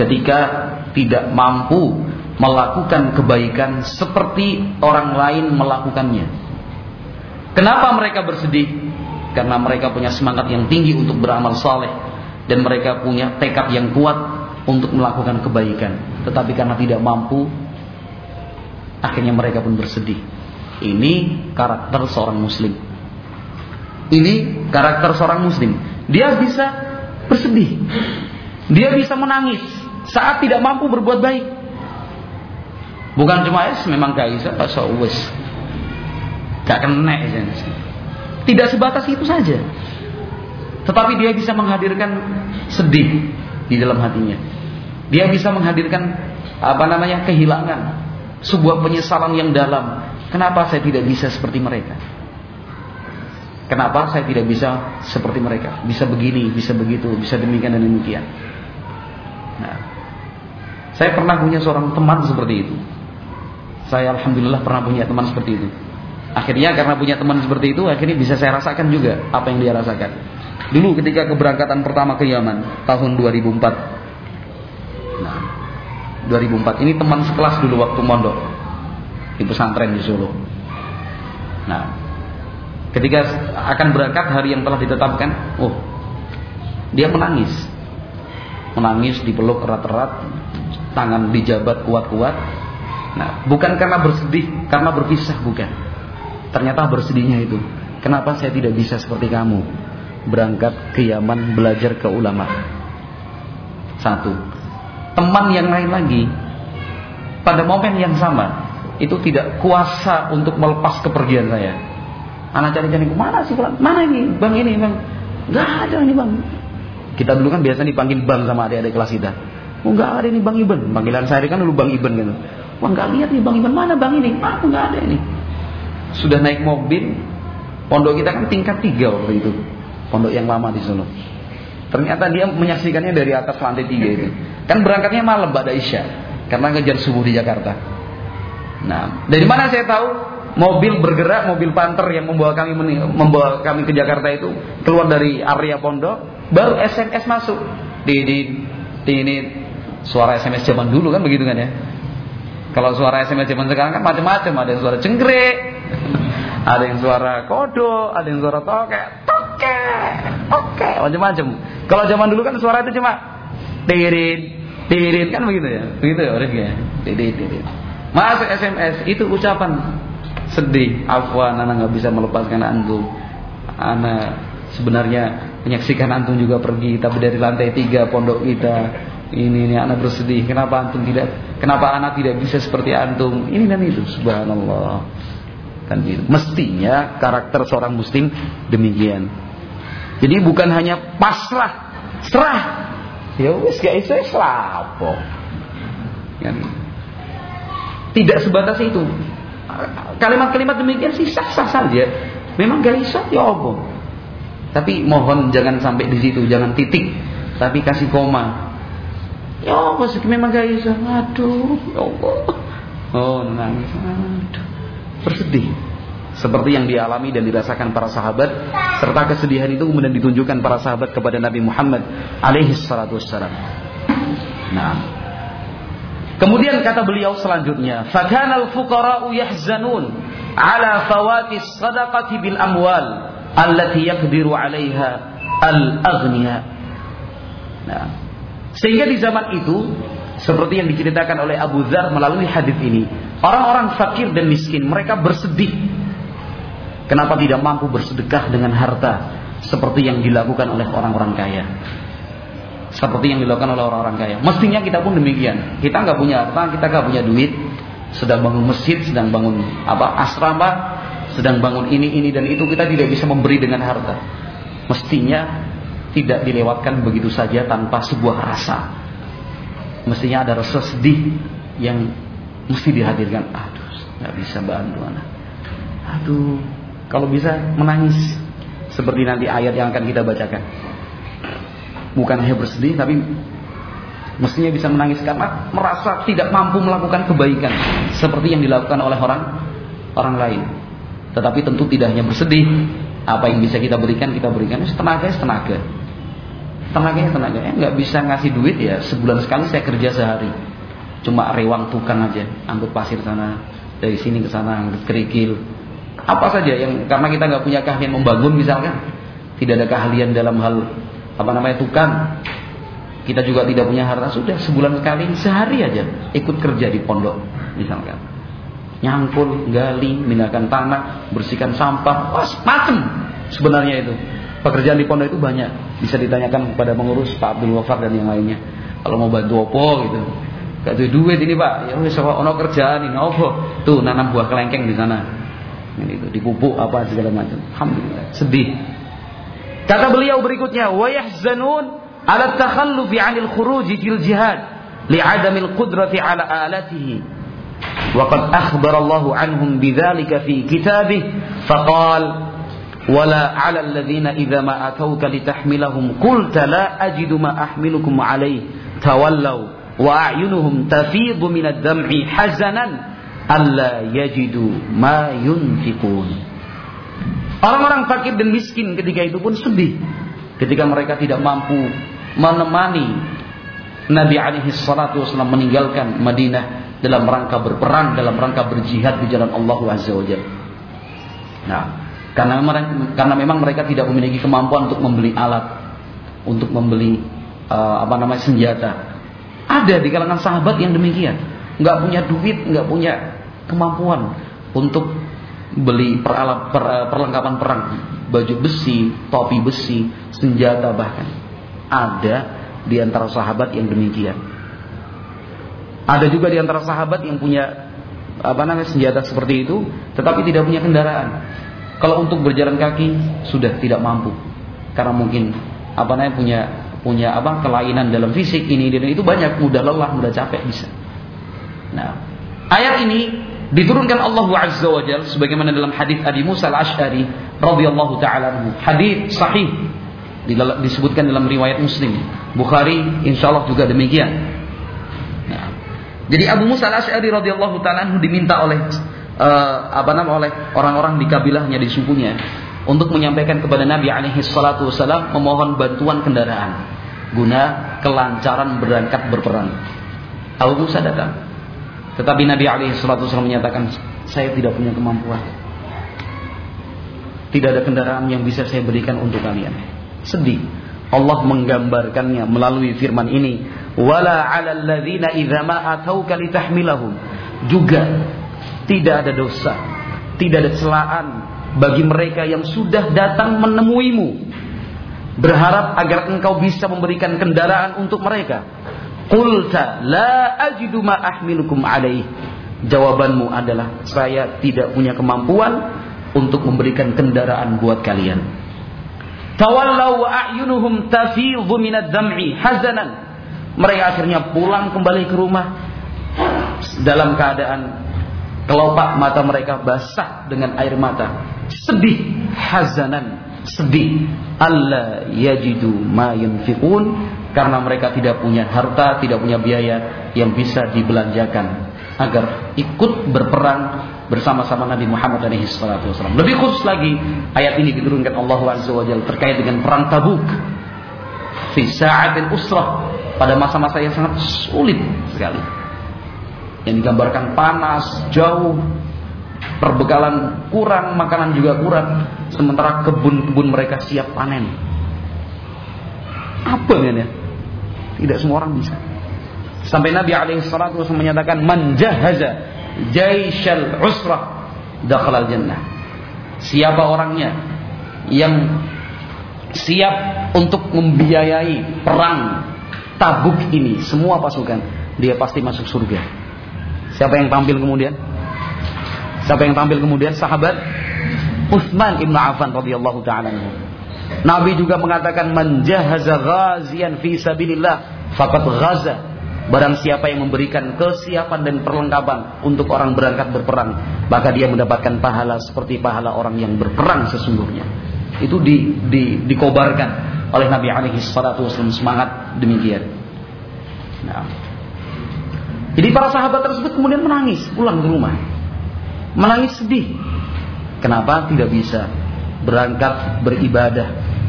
ketika tidak mampu melakukan kebaikan seperti orang lain melakukannya. Kenapa mereka bersedih? Karena mereka punya semangat yang tinggi untuk beramal saleh dan mereka punya tekad yang kuat untuk melakukan kebaikan. Tetapi karena tidak mampu, akhirnya mereka pun bersedih. Ini karakter seorang muslim. Ini karakter seorang muslim. Dia bisa bersedih. Dia bisa menangis saat tidak mampu berbuat baik. Bukan cuma es memang gak bisa, pas wes. Gak kena Tidak sebatas itu saja. Tetapi dia bisa menghadirkan sedih di dalam hatinya. Dia bisa menghadirkan apa namanya kehilangan, sebuah penyesalan yang dalam. Kenapa saya tidak bisa seperti mereka? Kenapa saya tidak bisa seperti mereka? Bisa begini, bisa begitu, bisa demikian dan demikian. Nah, saya pernah punya seorang teman seperti itu. Saya alhamdulillah pernah punya teman seperti itu. Akhirnya karena punya teman seperti itu, akhirnya bisa saya rasakan juga apa yang dia rasakan. Dulu ketika keberangkatan pertama ke Yaman tahun 2004. Nah, 2004 ini teman sekelas dulu waktu mondok di pesantren di Solo. Nah, ketika akan berangkat hari yang telah ditetapkan, oh, dia menangis. Menangis dipeluk erat-erat, tangan dijabat kuat-kuat. Nah, bukan karena bersedih, karena berpisah bukan. Ternyata bersedihnya itu. Kenapa saya tidak bisa seperti kamu? Berangkat ke Yaman belajar ke ulama. Satu. Teman yang lain lagi pada momen yang sama itu tidak kuasa untuk melepas kepergian saya. Anak cari-cari mana sih Mana ini? Bang ini, Bang. Gak ada ini, Bang. Kita dulu kan biasa dipanggil Bang sama adik-adik kelas kita. Oh enggak ada ini Bang Iben. Panggilan saya kan dulu Bang Iben gitu. Wah enggak lihat nih Bang Iben mana Bang ini? Ah enggak ada ini. Sudah naik mobil. Pondok kita kan tingkat tiga waktu itu. Pondok yang lama di Solo. Ternyata dia menyaksikannya dari atas lantai tiga itu. Kan berangkatnya malam Mbak Isya. Karena ngejar subuh di Jakarta. Nah, dari mana saya tahu? Mobil bergerak, mobil panter yang membawa kami membawa kami ke Jakarta itu keluar dari area pondok, baru SMS masuk. Di di, di ini Suara SMS zaman dulu kan begitu kan ya. Kalau suara SMS zaman sekarang kan macam-macam, ada yang suara cenggrek, ada yang suara kodo, ada yang suara toke, toke, oke, macam-macam. Kalau zaman dulu kan suara itu cuma tirin, tirin kan begitu ya, begitu ya orangnya, tirin, tirin. Masuk SMS itu ucapan. Sedih, afwan, anak nggak bisa melepaskan antum, anak sebenarnya menyaksikan antum juga pergi, tapi dari lantai tiga pondok kita. Ini ini anak bersedih. Kenapa antum tidak kenapa anak tidak bisa seperti antum? Ini dan itu. Subhanallah kan gitu mestinya karakter seorang muslim demikian. Jadi bukan hanya pasrah serah. Ya wis gak iso slapo kan tidak sebatas itu. Kalimat-kalimat demikian sih sah-sah saja. Memang gak iso ya apa? Tapi mohon jangan sampai di situ jangan titik. Tapi kasih koma. Ya Allah, memang gak bisa. Aduh, ya Allah. Oh, nangis. Aduh. Bersedih. Seperti yang dialami dan dirasakan para sahabat serta kesedihan itu kemudian ditunjukkan para sahabat kepada Nabi Muhammad alaihi salatu wassalam. Nah. Kemudian kata beliau selanjutnya, "Fakanal fuqara'u yahzanun ala fawati sadaqati bil amwal allati yaqdiru 'alaiha al-aghniya." Nah, sehingga di zaman itu seperti yang diceritakan oleh Abu Dhar melalui hadis ini, orang-orang fakir dan miskin mereka bersedih. Kenapa tidak mampu bersedekah dengan harta seperti yang dilakukan oleh orang-orang kaya? Seperti yang dilakukan oleh orang-orang kaya. Mestinya kita pun demikian. Kita nggak punya harta, kita nggak punya duit, sedang bangun masjid, sedang bangun apa asrama, sedang bangun ini ini dan itu kita tidak bisa memberi dengan harta. Mestinya tidak dilewatkan begitu saja tanpa sebuah rasa. Mestinya ada rasa sedih yang mesti dihadirkan. Aduh, nggak bisa bantu anak. Aduh, kalau bisa menangis seperti nanti ayat yang akan kita bacakan. Bukan hanya bersedih tapi mestinya bisa menangis karena merasa tidak mampu melakukan kebaikan seperti yang dilakukan oleh orang orang lain. Tetapi tentu tidak hanya bersedih, apa yang bisa kita berikan kita berikan tenaga tenaga. Tenaganya tenaga, ya nggak bisa ngasih duit ya sebulan sekali saya kerja sehari. Cuma rewang tukang aja, angkut pasir sana, dari sini ke sana, angkut kerikil. Apa saja yang karena kita nggak punya keahlian membangun misalkan, tidak ada keahlian dalam hal apa namanya tukang, kita juga tidak punya harta sudah sebulan sekali sehari aja ikut kerja di pondok misalkan. Nyangkul gali minahkan tanah bersihkan sampah oh, macam sebenarnya itu. Pekerjaan di pondok itu banyak bisa ditanyakan kepada pengurus Pak Abdul Wafar dan yang lainnya kalau mau bantu opo gitu gak ada duit ini pak ya wis ono kerjaan ini opo tuh nanam buah kelengkeng di sana ini itu dipupuk apa segala macam alhamdulillah sedih kata beliau berikutnya wayahzanun على التخلف عن الخروج في الجهاد لعدم القدرة على آلته وقد أخبر الله عنهم بذلك في كتابه فقال ولا على الذين إذا ما أتوك لتحملهم قلت لا أجد ما أحملكم عليه تولوا وأعينهم تفيض من الدمع حزنا ألا يجدوا ما ينفقون Orang-orang fakir dan miskin ketika itu pun sedih. Ketika mereka tidak mampu menemani Nabi alaihi salatu wasallam meninggalkan Madinah dalam rangka berperang, dalam rangka berjihad di jalan Allah Azza wa Jalla. Nah, karena memang, karena memang mereka tidak memiliki kemampuan untuk membeli alat, untuk membeli uh, apa namanya senjata. Ada di kalangan sahabat yang demikian, nggak punya duit, nggak punya kemampuan untuk beli peralat, per, eh, perlengkapan perang, baju besi, topi besi, senjata bahkan ada di antara sahabat yang demikian. Ada juga di antara sahabat yang punya apa namanya senjata seperti itu, tetapi tidak punya kendaraan. Kalau untuk berjalan kaki sudah tidak mampu, karena mungkin apa namanya punya punya apa kelainan dalam fisik ini dan itu banyak mudah lelah, mudah capek bisa. Nah, ayat ini diturunkan Allah Azza wa Jalla sebagaimana dalam hadis Abi Musa Al-Asy'ari radhiyallahu taala hadis sahih disebutkan dalam riwayat Muslim. Bukhari insya Allah juga demikian. Nah, jadi Abu Musa al-Asy'ari radhiyallahu taala diminta oleh uh, apa nama oleh orang-orang di kabilahnya di sukunya untuk menyampaikan kepada Nabi alaihi salatu wasalam memohon bantuan kendaraan guna kelancaran berangkat berperang. Abu Musa datang. Tetapi Nabi alaihi salatu wasallam menyatakan saya tidak punya kemampuan. Tidak ada kendaraan yang bisa saya berikan untuk kalian. Sedih. Allah menggambarkannya melalui firman ini, "Wala 'alal ladzina idza ma atauka litahmilahum." Juga tidak ada dosa, tidak ada celaan bagi mereka yang sudah datang menemuimu berharap agar engkau bisa memberikan kendaraan untuk mereka. Qulta la ajidu ma ahmilukum alaih. Jawabanmu adalah saya tidak punya kemampuan untuk memberikan kendaraan buat kalian. Tawallau wa a'yunuhum tafidhu minad dam'i hazanan. Mereka akhirnya pulang kembali ke rumah dalam keadaan kelopak mata mereka basah dengan air mata. Sedih, hazanan, sedih. Allah yajidu ma yunfiqun karena mereka tidak punya harta, tidak punya biaya yang bisa dibelanjakan agar ikut berperang bersama-sama Nabi Muhammad SAW. Lebih khusus lagi ayat ini diturunkan Allah Azza terkait dengan perang Tabuk. Fi sa'atil usrah pada masa-masa yang sangat sulit sekali. Yang digambarkan panas, jauh, perbekalan kurang, makanan juga kurang, sementara kebun-kebun mereka siap panen. Apa ini? Tidak semua orang bisa. Sampai Nabi alaihi salatu menyatakan man jahaza jaishal usrah dakhalal jannah. Siapa orangnya yang siap untuk membiayai perang Tabuk ini semua pasukan dia pasti masuk surga. Siapa yang tampil kemudian? Siapa yang tampil kemudian? Sahabat Utsman ibnu Affan radhiyallahu taala Nabi juga mengatakan menjahaza ghazian fi sabilillah faqad ghaza. Barang siapa yang memberikan kesiapan dan perlengkapan untuk orang berangkat berperang, maka dia mendapatkan pahala seperti pahala orang yang berperang sesungguhnya. Itu di, di, dikobarkan oleh Nabi alaihi salatu wasallam semangat demikian. Nah. Jadi para sahabat tersebut kemudian menangis pulang ke rumah. Menangis sedih. Kenapa tidak bisa berangkat beribadah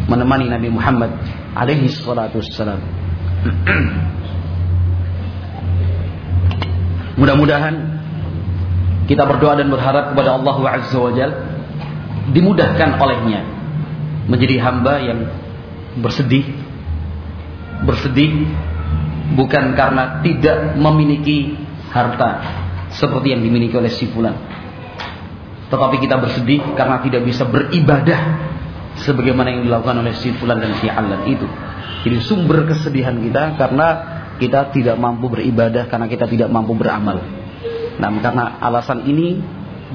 menemani Nabi Muhammad alaihi salatu wassalam. Mudah-mudahan kita berdoa dan berharap kepada Allah Azza wa Jal dimudahkan olehnya menjadi hamba yang bersedih bersedih bukan karena tidak memiliki harta seperti yang dimiliki oleh si fulan tetapi kita bersedih karena tidak bisa beribadah sebagaimana yang dilakukan oleh si fulan dan si alan itu. Jadi sumber kesedihan kita karena kita tidak mampu beribadah karena kita tidak mampu beramal. Nah, karena alasan ini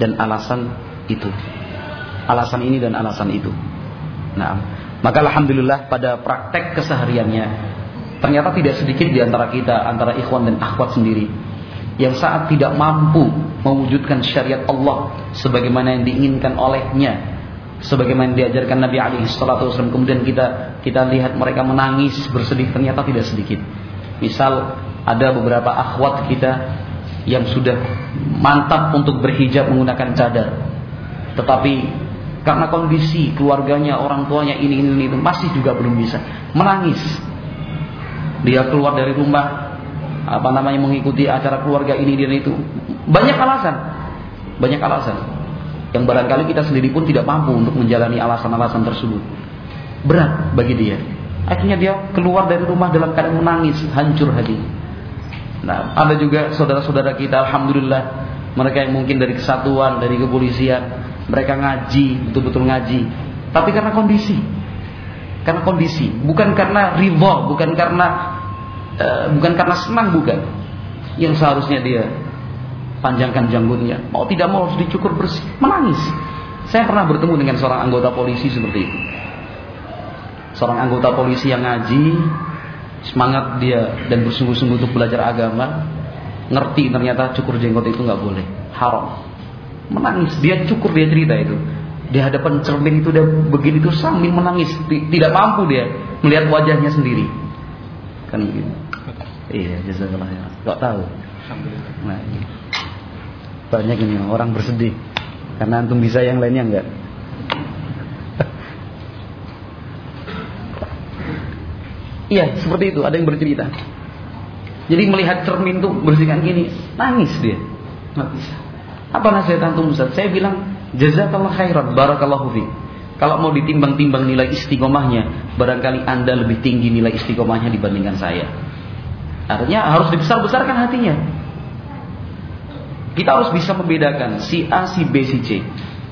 dan alasan itu. Alasan ini dan alasan itu. Nah, maka alhamdulillah pada praktek kesehariannya ternyata tidak sedikit di antara kita antara ikhwan dan akhwat sendiri yang saat tidak mampu mewujudkan syariat Allah sebagaimana yang diinginkan olehnya sebagaimana diajarkan Nabi alaihi salatu wasallam kemudian kita kita lihat mereka menangis bersedih ternyata tidak sedikit. Misal ada beberapa akhwat kita yang sudah mantap untuk berhijab menggunakan cadar. Tetapi karena kondisi keluarganya orang tuanya ini ini itu masih juga belum bisa. Menangis dia keluar dari rumah apa namanya mengikuti acara keluarga ini dan itu. Banyak alasan. Banyak alasan. Yang barangkali kita sendiri pun tidak mampu untuk menjalani alasan-alasan tersebut. Berat bagi dia. Akhirnya dia keluar dari rumah dalam keadaan menangis, hancur hati. Nah, ada juga saudara-saudara kita alhamdulillah mereka yang mungkin dari kesatuan, dari kepolisian, mereka ngaji, betul-betul ngaji. Tapi karena kondisi. Karena kondisi, bukan karena ridho, bukan karena Eh, bukan karena senang bukan. Yang seharusnya dia panjangkan janggutnya. Mau tidak mau harus dicukur bersih. Menangis. Saya pernah bertemu dengan seorang anggota polisi seperti itu. Seorang anggota polisi yang ngaji semangat dia dan bersungguh-sungguh untuk belajar agama ngerti ternyata cukur jenggot itu nggak boleh. Haram. Menangis. Dia cukur dia cerita itu di hadapan cermin itu dia begini tuh sambil menangis tidak mampu dia melihat wajahnya sendiri kan begitu Iya, jazakallah ya. Gak tahu. Nah, banyak ini orang bersedih karena antum bisa yang lainnya enggak. Iya, seperti itu. Ada yang bercerita. Jadi melihat cermin tuh bersihkan gini, nangis dia. Nggak bisa. Apa nasihat antum Ustaz? Saya bilang, jazakallah khairan, barakallahu fi. Kalau mau ditimbang-timbang nilai istiqomahnya, barangkali Anda lebih tinggi nilai istiqomahnya dibandingkan saya. Artinya harus dibesar-besarkan hatinya. Kita harus bisa membedakan si A, si B, si C.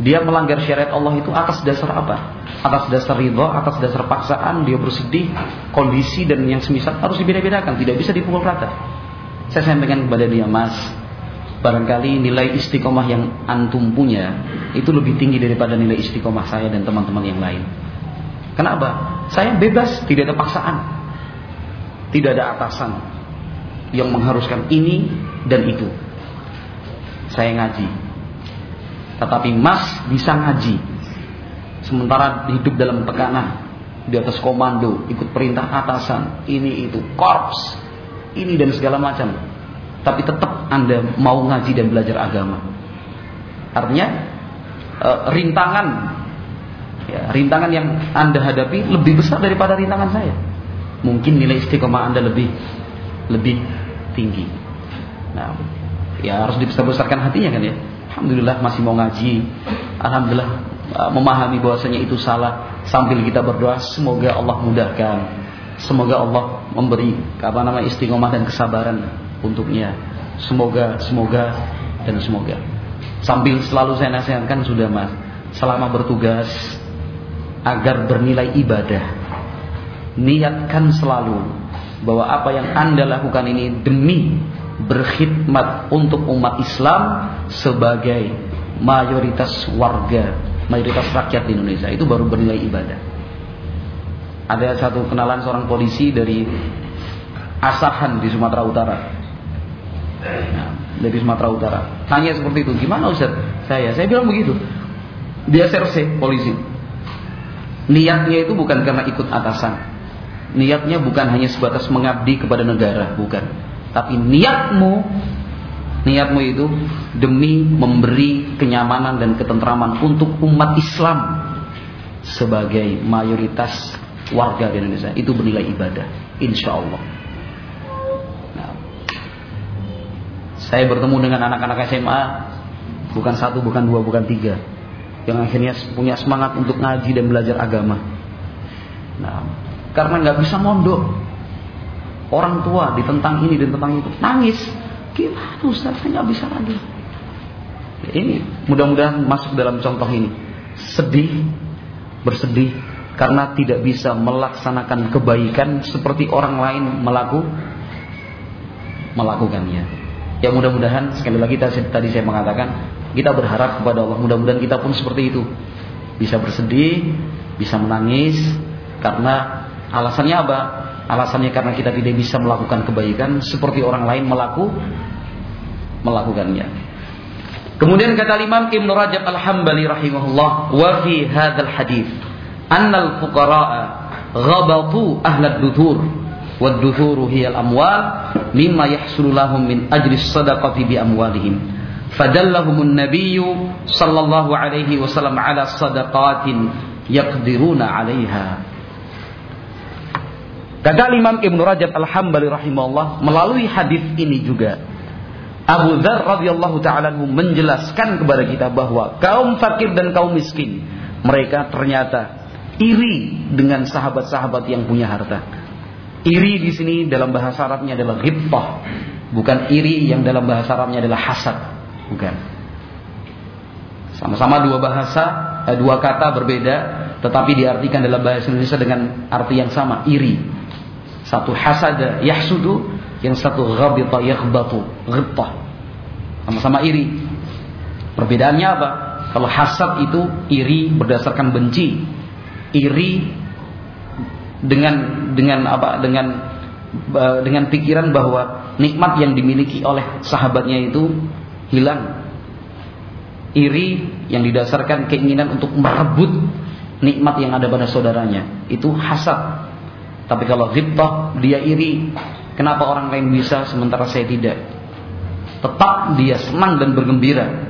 Dia melanggar syariat Allah itu atas dasar apa? Atas dasar ridho, atas dasar paksaan, dia bersedih, kondisi dan yang semisal harus dibeda-bedakan, tidak bisa dipukul rata. Saya sampaikan kepada dia, Mas, barangkali nilai istiqomah yang antum punya itu lebih tinggi daripada nilai istiqomah saya dan teman-teman yang lain. Kenapa? Saya bebas, tidak ada paksaan. Tidak ada atasan yang mengharuskan ini dan itu. Saya ngaji. Tetapi Mas bisa ngaji. Sementara hidup dalam tekanan, di atas komando, ikut perintah atasan, ini itu, korps, ini dan segala macam. Tapi tetap Anda mau ngaji dan belajar agama. Artinya e, rintangan ya, rintangan yang Anda hadapi lebih besar daripada rintangan saya. Mungkin nilai istiqomah Anda lebih lebih tinggi. Nah, ya harus dibesar-besarkan hatinya kan ya. Alhamdulillah masih mau ngaji. Alhamdulillah uh, memahami bahwasanya itu salah sambil kita berdoa semoga Allah mudahkan. Semoga Allah memberi apa nama istiqomah dan kesabaran untuknya. Semoga, semoga dan semoga. Sambil selalu saya nasihatkan sudah Mas, selama bertugas agar bernilai ibadah. Niatkan selalu bahwa apa yang Anda lakukan ini demi berkhidmat untuk umat Islam sebagai mayoritas warga, mayoritas rakyat di Indonesia itu baru bernilai ibadah. Ada satu kenalan seorang polisi dari Asahan di Sumatera Utara. Nah, dari Sumatera Utara. Tanya seperti itu, gimana Ustaz? Saya, saya bilang begitu. Dia serse polisi. Niatnya itu bukan karena ikut atasan. Niatnya bukan hanya sebatas mengabdi kepada negara, bukan. Tapi niatmu niatmu itu demi memberi kenyamanan dan ketentraman untuk umat Islam sebagai mayoritas warga di Indonesia itu bernilai ibadah insya Allah saya bertemu dengan anak-anak SMA bukan satu bukan dua bukan tiga yang akhirnya punya semangat untuk ngaji dan belajar agama nah karena nggak bisa mondok orang tua ditentang ini dan tentang itu nangis Gimana Ustaz? Saya nggak bisa lagi. Ini mudah-mudahan masuk dalam contoh ini. Sedih, bersedih karena tidak bisa melaksanakan kebaikan seperti orang lain melaku melakukannya. Ya mudah-mudahan sekali lagi tadi saya mengatakan kita berharap kepada Allah mudah-mudahan kita pun seperti itu. Bisa bersedih, bisa menangis karena alasannya apa? Alasannya karena kita tidak bisa melakukan kebaikan seperti orang lain melaku melakukannya. Kemudian kata Imam Ibn Rajab Al-Hambali rahimahullah, wa fi hadzal hadis annal fuqara'a ghabatu ahlad duthur duthuru hiya al-amwal mimma yahsulu lahum min ajri sadaqati bi amwalihim. Fadallahum an-nabiy sallallahu alaihi wasallam ala sadaqatin yaqdiruna 'alaiha. Kata Imam Ibn Rajab Al-Hambali rahimahullah melalui hadis ini juga Abu Dhar radhiyallahu taala menjelaskan kepada kita bahwa kaum fakir dan kaum miskin mereka ternyata iri dengan sahabat-sahabat yang punya harta. Iri di sini dalam bahasa Arabnya adalah ghibtah, bukan iri yang dalam bahasa Arabnya adalah hasad, bukan. Sama-sama dua bahasa, eh, dua kata berbeda, tetapi diartikan dalam bahasa Indonesia dengan arti yang sama, iri. Satu hasada yahsudu, yang satu ghabita yaghbatu, ghibtah. Sama-sama iri. Perbedaannya apa? Kalau hasad itu iri berdasarkan benci. Iri dengan dengan apa? Dengan dengan pikiran bahwa nikmat yang dimiliki oleh sahabatnya itu hilang. Iri yang didasarkan keinginan untuk merebut nikmat yang ada pada saudaranya. Itu hasad. Tapi kalau ghibtah dia iri. Kenapa orang lain bisa sementara saya tidak? Tetap dia senang dan bergembira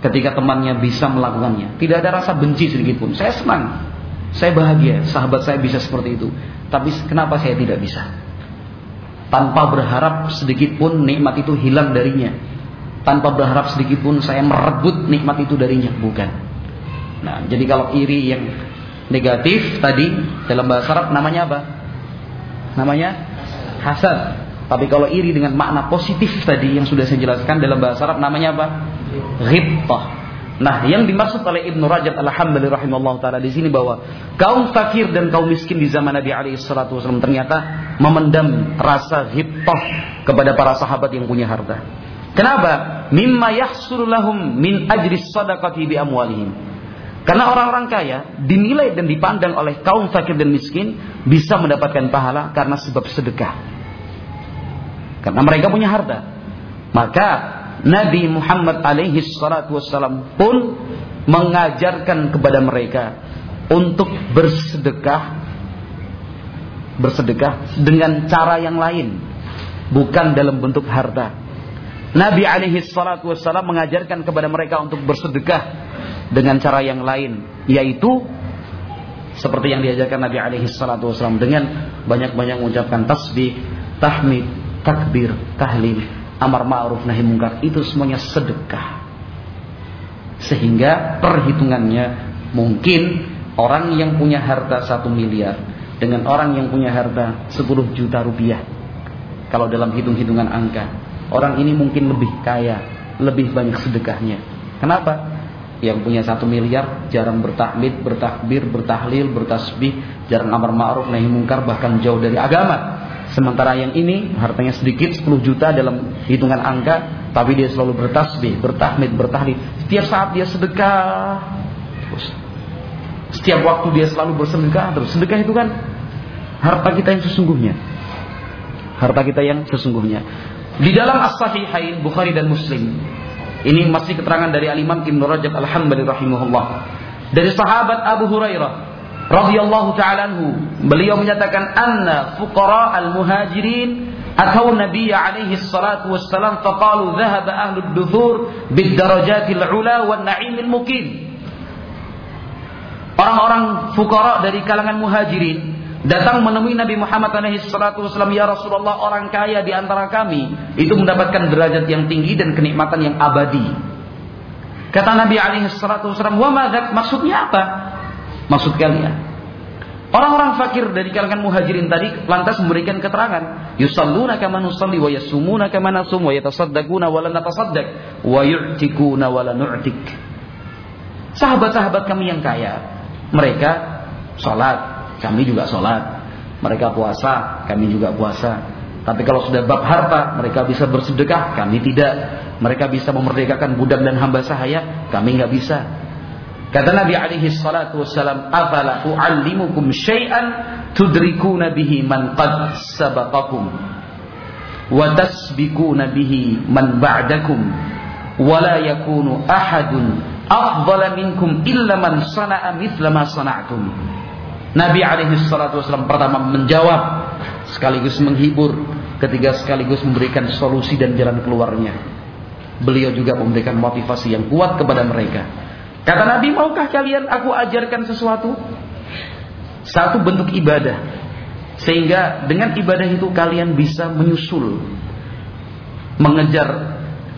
ketika temannya bisa melakukannya. Tidak ada rasa benci sedikit pun. Saya senang. Saya bahagia sahabat saya bisa seperti itu. Tapi kenapa saya tidak bisa? Tanpa berharap sedikit pun nikmat itu hilang darinya. Tanpa berharap sedikit pun saya merebut nikmat itu darinya. Bukan. Nah, jadi kalau iri yang negatif tadi dalam bahasa Arab namanya apa? Namanya hasad. Tapi kalau iri dengan makna positif tadi yang sudah saya jelaskan dalam bahasa Arab namanya apa? Ghibtah. Nah, yang dimaksud oleh Ibnu Rajab Al-Hambali rahimahullah taala di sini bahwa kaum fakir dan kaum miskin di zaman Nabi alaihi salatu wasallam ternyata memendam rasa ghibtah kepada para sahabat yang punya harta. Kenapa? Mimma min ajri sadaqati bi amwalihim. Karena orang-orang kaya dinilai dan dipandang oleh kaum fakir dan miskin bisa mendapatkan pahala karena sebab sedekah. Karena mereka punya harta. Maka Nabi Muhammad alaihi salatu wassalam pun mengajarkan kepada mereka untuk bersedekah bersedekah dengan cara yang lain bukan dalam bentuk harta. Nabi alaihi salatu wassalam mengajarkan kepada mereka untuk bersedekah dengan cara yang lain yaitu seperti yang diajarkan Nabi alaihi salatu wasallam dengan banyak-banyak mengucapkan tasbih, tahmid, takbir, tahlil, amar ma'ruf nahi mungkar itu semuanya sedekah. Sehingga perhitungannya mungkin orang yang punya harta satu miliar dengan orang yang punya harta 10 juta rupiah. Kalau dalam hitung-hitungan angka, orang ini mungkin lebih kaya, lebih banyak sedekahnya. Kenapa? yang punya satu miliar jarang bertakmid, bertakbir, bertahlil, bertasbih, jarang amar ma'ruf nahi mungkar bahkan jauh dari agama. Sementara yang ini hartanya sedikit 10 juta dalam hitungan angka, tapi dia selalu bertasbih, bertahmid, bertahlil. Setiap saat dia sedekah. Terus. Setiap waktu dia selalu bersedekah terus. Sedekah itu kan harta kita yang sesungguhnya. Harta kita yang sesungguhnya. Di dalam As-Sahihain Bukhari dan Muslim. Ini masih keterangan dari Al-Imam Ibnu Rajab Al-Hambali rahimahullah. Dari sahabat Abu Hurairah radhiyallahu taala beliau menyatakan anna fuqara al-muhajirin atau Nabi alaihi salatu wassalam faqalu dhahaba ahlud duthur bid darajatil ula wan na'imil mukim Orang-orang fukara dari kalangan muhajirin datang menemui Nabi Muhammad alaihi salatu wasallam ya Rasulullah orang kaya di antara kami itu mendapatkan derajat yang tinggi dan kenikmatan yang abadi. Kata Nabi alaihi salatu wasallam, "Wa maksudnya apa?" Maksud kalian. Orang-orang fakir dari kalangan muhajirin tadi lantas memberikan keterangan, yusalluna kama nusalli wa yasumuna kama nasum wa yatasaddaquna wa la natasaddaq wa yu'tikuna wa la nu'tik. Sahabat-sahabat kami yang kaya, mereka sholat, kami juga sholat. Mereka puasa, kami juga puasa. Tapi kalau sudah bab harta, mereka bisa bersedekah, kami tidak. Mereka bisa memerdekakan budak dan hamba sahaya, kami nggak bisa. Kata Nabi alaihi salatu wassalam, "Afala u'allimukum syai'an tudrikuna bihi man qad sabaqakum wa tasbiquna bihi man ba'dakum wa la yakunu ahadun afdala minkum illa man sana'a mithla ma sana'tum." Nabi alaihi salatu wassalam pertama menjawab sekaligus menghibur, ketiga sekaligus memberikan solusi dan jalan keluarnya. Beliau juga memberikan motivasi yang kuat kepada mereka Kata Nabi, maukah kalian aku ajarkan sesuatu? Satu bentuk ibadah. Sehingga dengan ibadah itu kalian bisa menyusul. Mengejar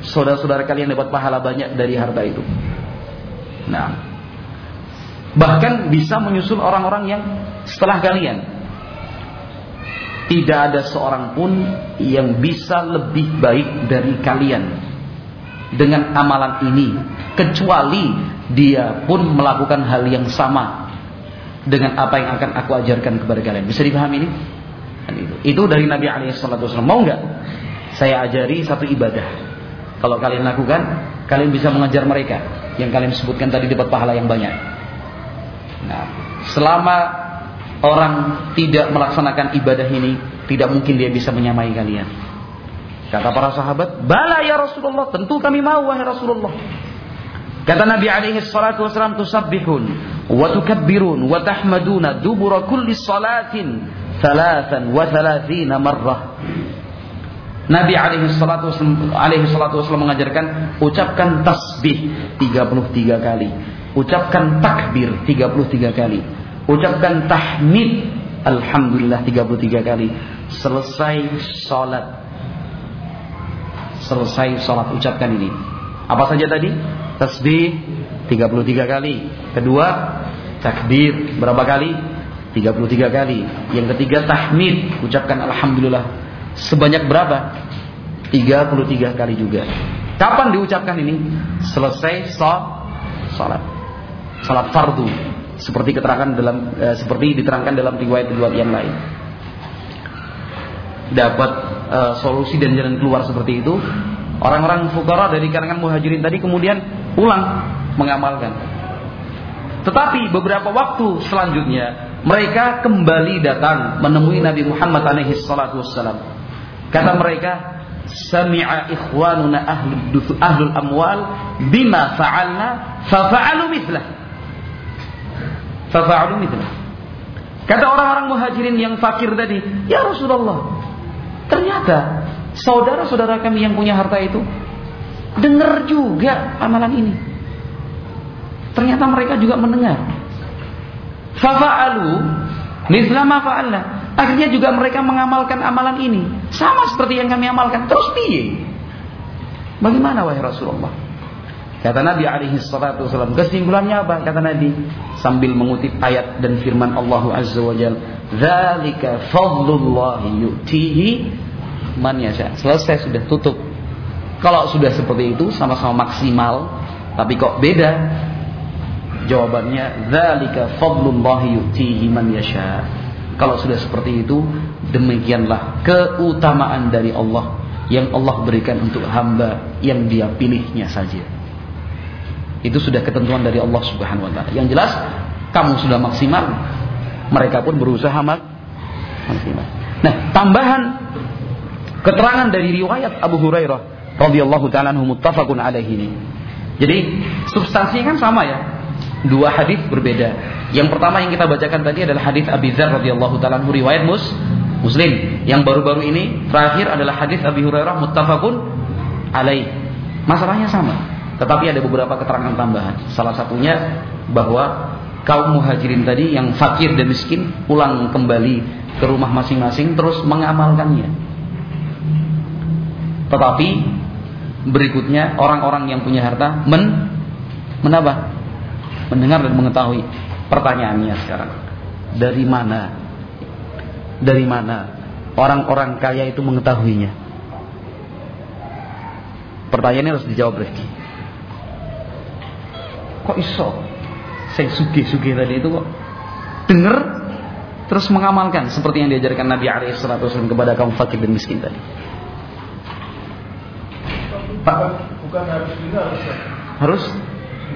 saudara-saudara kalian dapat pahala banyak dari harta itu. Nah, bahkan bisa menyusul orang-orang yang setelah kalian. Tidak ada seorang pun yang bisa lebih baik dari kalian dengan amalan ini kecuali dia pun melakukan hal yang sama dengan apa yang akan aku ajarkan kepada kalian. Bisa dipahami ini? Itu. dari Nabi Alaihissalam. Mau nggak? Saya ajari satu ibadah. Kalau kalian lakukan, kalian bisa mengajar mereka yang kalian sebutkan tadi dapat pahala yang banyak. Nah, selama orang tidak melaksanakan ibadah ini, tidak mungkin dia bisa menyamai kalian. Kata para sahabat, "Bala ya Rasulullah, tentu kami mau wahai Rasulullah." Kata Nabi alaihi salatu wasallam tusabbihun wa tukabbirun wa tahmaduna dubura kulli salatin thalathan wa thalathina marrah. Nabi alaihi salatu alaihi salatu wasallam mengajarkan ucapkan tasbih 33 kali, ucapkan takbir 33 kali, ucapkan tahmid alhamdulillah 33 kali. Selesai salat. Selesai salat ucapkan ini. Apa saja tadi? Tasbih 33 kali. Kedua, takbir berapa kali? 33 kali. Yang ketiga tahmid, ucapkan alhamdulillah sebanyak berapa? 33 kali juga. Kapan diucapkan ini? Selesai salat. Salat fardu. Seperti keterangan dalam e, seperti diterangkan dalam riwayat-riwayat yang lain. Dapat e, solusi dan jalan keluar seperti itu Orang-orang fukara dari kalangan muhajirin tadi kemudian pulang mengamalkan. Tetapi beberapa waktu selanjutnya mereka kembali datang menemui Nabi Muhammad alaihi salatu wassalam. Kata mereka, "Sami'a ikhwanuna ahlul ahlul amwal bima fa'alna fa fa'alu mithlah." Fa fa'alu mithlah. Kata orang-orang muhajirin yang fakir tadi, "Ya Rasulullah, ternyata saudara-saudara kami yang punya harta itu dengar juga amalan ini. Ternyata mereka juga mendengar. Fafa'alu misla ma fa'alna. Akhirnya juga mereka mengamalkan amalan ini sama seperti yang kami amalkan. Terus piye? Bagaimana wahai Rasulullah? Kata Nabi alaihi salatu wasallam, kesimpulannya apa? Kata Nabi sambil mengutip ayat dan firman Allah Azza wa Jalla, "Dzalika fadlullahi yu'tihi man yasha. Selesai sudah tutup. Kalau sudah seperti itu sama-sama maksimal, tapi kok beda? Jawabannya zalika fadlullahi yu'tihi man yasha. Kalau sudah seperti itu, demikianlah keutamaan dari Allah yang Allah berikan untuk hamba yang dia pilihnya saja. Itu sudah ketentuan dari Allah Subhanahu wa taala. Yang jelas kamu sudah maksimal, mereka pun berusaha maksimal. Nah, tambahan keterangan dari riwayat Abu Hurairah radhiyallahu taala anhu muttafaqun alaihi. Jadi substansinya kan sama ya. Dua hadis berbeda. Yang pertama yang kita bacakan tadi adalah hadis Abi Dzar radhiyallahu taala anhu riwayat Mus Muslim. Yang baru-baru ini terakhir adalah hadis Abi Hurairah muttafaqun alaih. Masalahnya sama, tetapi ada beberapa keterangan tambahan. Salah satunya bahwa kaum muhajirin tadi yang fakir dan miskin pulang kembali ke rumah masing-masing terus mengamalkannya. Tetapi berikutnya orang-orang yang punya harta men menambah mendengar dan mengetahui pertanyaannya sekarang. Dari mana? Dari mana orang-orang kaya itu mengetahuinya? Pertanyaannya harus dijawab Rifki. Kok iso? Saya sugi-sugi tadi itu kok dengar terus mengamalkan seperti yang diajarkan Nabi alaihi kepada kaum fakir dan miskin tadi Pak, bukan harus dengar, harus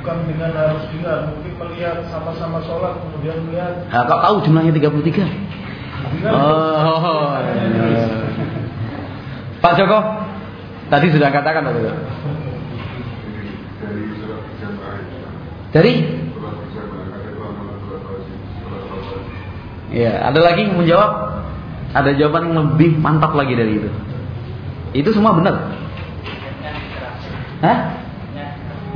bukan dengan harus dengar, mungkin melihat sama-sama sholat kemudian melihat. Nah, kau tahu jumlahnya 33? Dengar, Oh, iya. Pak Joko, tadi sudah katakan Pak Joko. Dari? Ya, ada lagi yang menjawab? Ada jawaban yang lebih mantap lagi dari itu. Itu semua benar. Hah?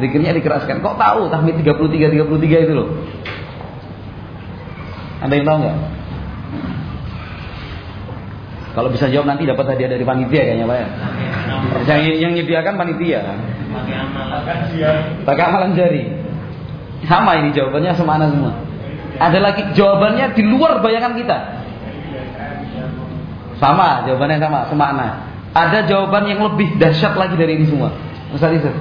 Zikirnya dikeraskan. Kok tahu tahmid 33 33 itu loh? Ada yang tahu nggak? Kalau bisa jawab nanti dapat hadiah dari panitia kayaknya Pak ya. Yang, yang nyediakan panitia. Pakai amalan jari. Sama ini jawabannya semana semua. Ada lagi jawabannya di luar bayangan kita. Sama, jawabannya sama, semana. Ada jawaban yang lebih dahsyat lagi dari ini semua. Ustaz Isir.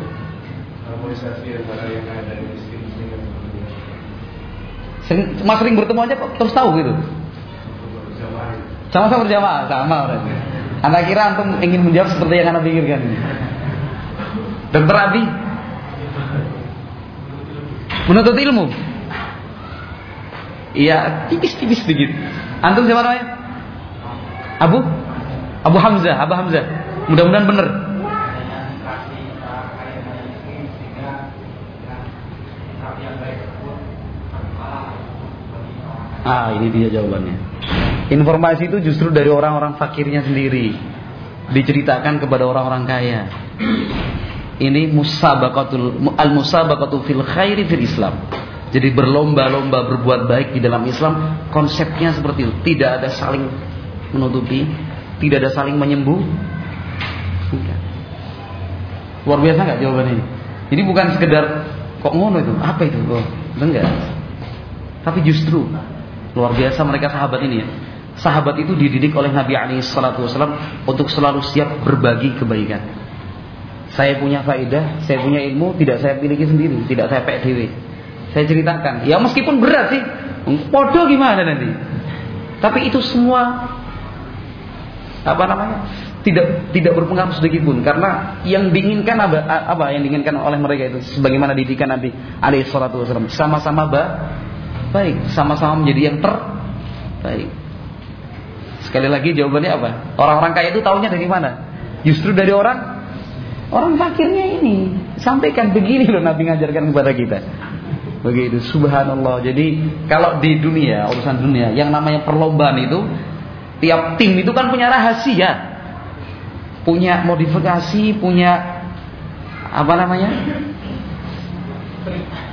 harmonisasi antara yang kaya dan miskin sehingga Sering, cuma sering bertemu aja kok terus tahu gitu. Sama-sama berjamaah, sama berarti. Anda kira antum ingin menjawab seperti yang anda pikirkan? Dokter Abi menuntut ilmu. Iya, tipis-tipis sedikit. Antum siapa namanya? Abu? Abu Hamzah, Abu Hamzah. Mudah-mudahan benar. Ah, ini dia jawabannya. Informasi itu justru dari orang-orang fakirnya sendiri. Diceritakan kepada orang-orang kaya. Ini musabaqatul al-musabaqatu fil khairi fil Islam. Jadi berlomba-lomba berbuat baik di dalam Islam konsepnya seperti itu. Tidak ada saling menutupi, tidak ada saling menyembuh. Luar biasa nggak jawaban ini? Ini bukan sekedar kok ngono itu, apa itu? Oh, enggak. Tapi justru luar biasa mereka sahabat ini ya. Sahabat itu dididik oleh Nabi Ali Shallallahu Wasallam untuk selalu siap berbagi kebaikan. Saya punya faedah, saya punya ilmu, tidak saya miliki sendiri, tidak saya PDW. Saya ceritakan. Ya meskipun berat sih, podo gimana nanti? Tapi itu semua apa namanya? tidak tidak berpengaruh sedikit pun karena yang diinginkan apa, apa yang diinginkan oleh mereka itu sebagaimana didikan Nabi alaihi salatu wasallam sama-sama ba, baik sama-sama menjadi yang terbaik sekali lagi jawabannya apa? Orang-orang kaya itu tahunya dari mana? Justru dari orang orang fakirnya ini. Sampaikan begini loh Nabi ngajarkan kepada kita. Begitu subhanallah. Jadi kalau di dunia urusan dunia yang namanya perlombaan itu tiap tim itu kan punya rahasia. Punya modifikasi, punya apa namanya?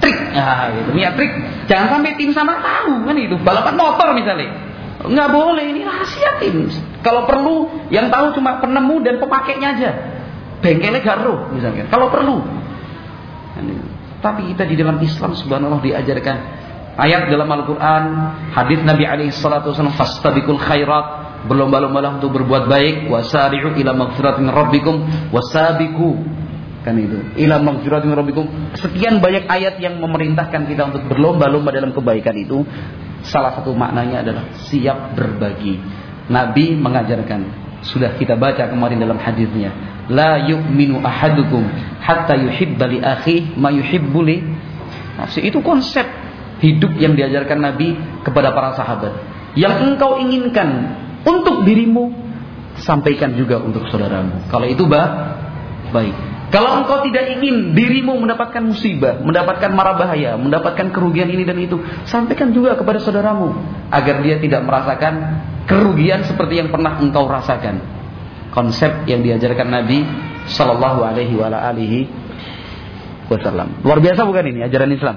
Trik. Nah, gitu. Punya trik. Jangan sampai tim sama tahu kan itu. Balapan motor misalnya. Nggak boleh ini rahasia tim. Kalau perlu yang tahu cuma penemu dan pemakainya aja. Bengkelnya garo misalnya. Kalau perlu. Tapi kita di dalam Islam subhanallah diajarkan ayat dalam Al-Qur'an, hadis Nabi alaihi salatu wasallam fastabiqul khairat berlomba-lomba untuk berbuat baik wasari'u ila magfiratin rabbikum wasabiqu kan itu ila magfiratin rabbikum sekian banyak ayat yang memerintahkan kita untuk berlomba-lomba dalam kebaikan itu Salah satu maknanya adalah siap berbagi. Nabi mengajarkan, sudah kita baca kemarin dalam hadisnya, la yu'minu ahadukum hatta yuhibba li akhi ma yuhibbu li Itu konsep hidup yang diajarkan Nabi kepada para sahabat. Yang engkau inginkan untuk dirimu, sampaikan juga untuk saudaramu. Kalau itu bah, baik. Kalau engkau tidak ingin dirimu mendapatkan musibah, mendapatkan mara bahaya, mendapatkan kerugian ini dan itu, sampaikan juga kepada saudaramu agar dia tidak merasakan kerugian seperti yang pernah engkau rasakan. Konsep yang diajarkan Nabi Shallallahu Alaihi Wasallam. Luar biasa bukan ini ajaran Islam?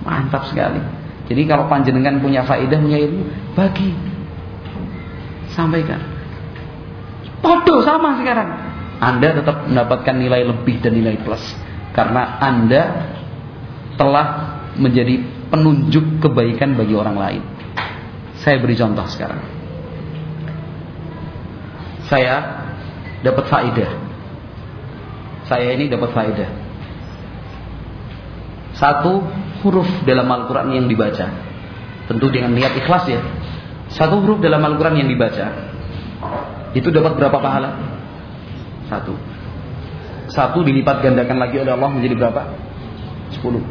Mantap sekali. Jadi kalau panjenengan punya faedah, punya ilmu, bagi, sampaikan. Podo sama sekarang. Anda tetap mendapatkan nilai lebih dan nilai plus karena Anda telah menjadi penunjuk kebaikan bagi orang lain. Saya beri contoh sekarang. Saya dapat faedah. Saya ini dapat faedah. Satu huruf dalam Al-Quran yang dibaca. Tentu dengan niat ikhlas ya. Satu huruf dalam Al-Quran yang dibaca. Itu dapat berapa pahala? Satu. Satu dilipat gandakan lagi oleh Allah menjadi berapa? Sepuluh.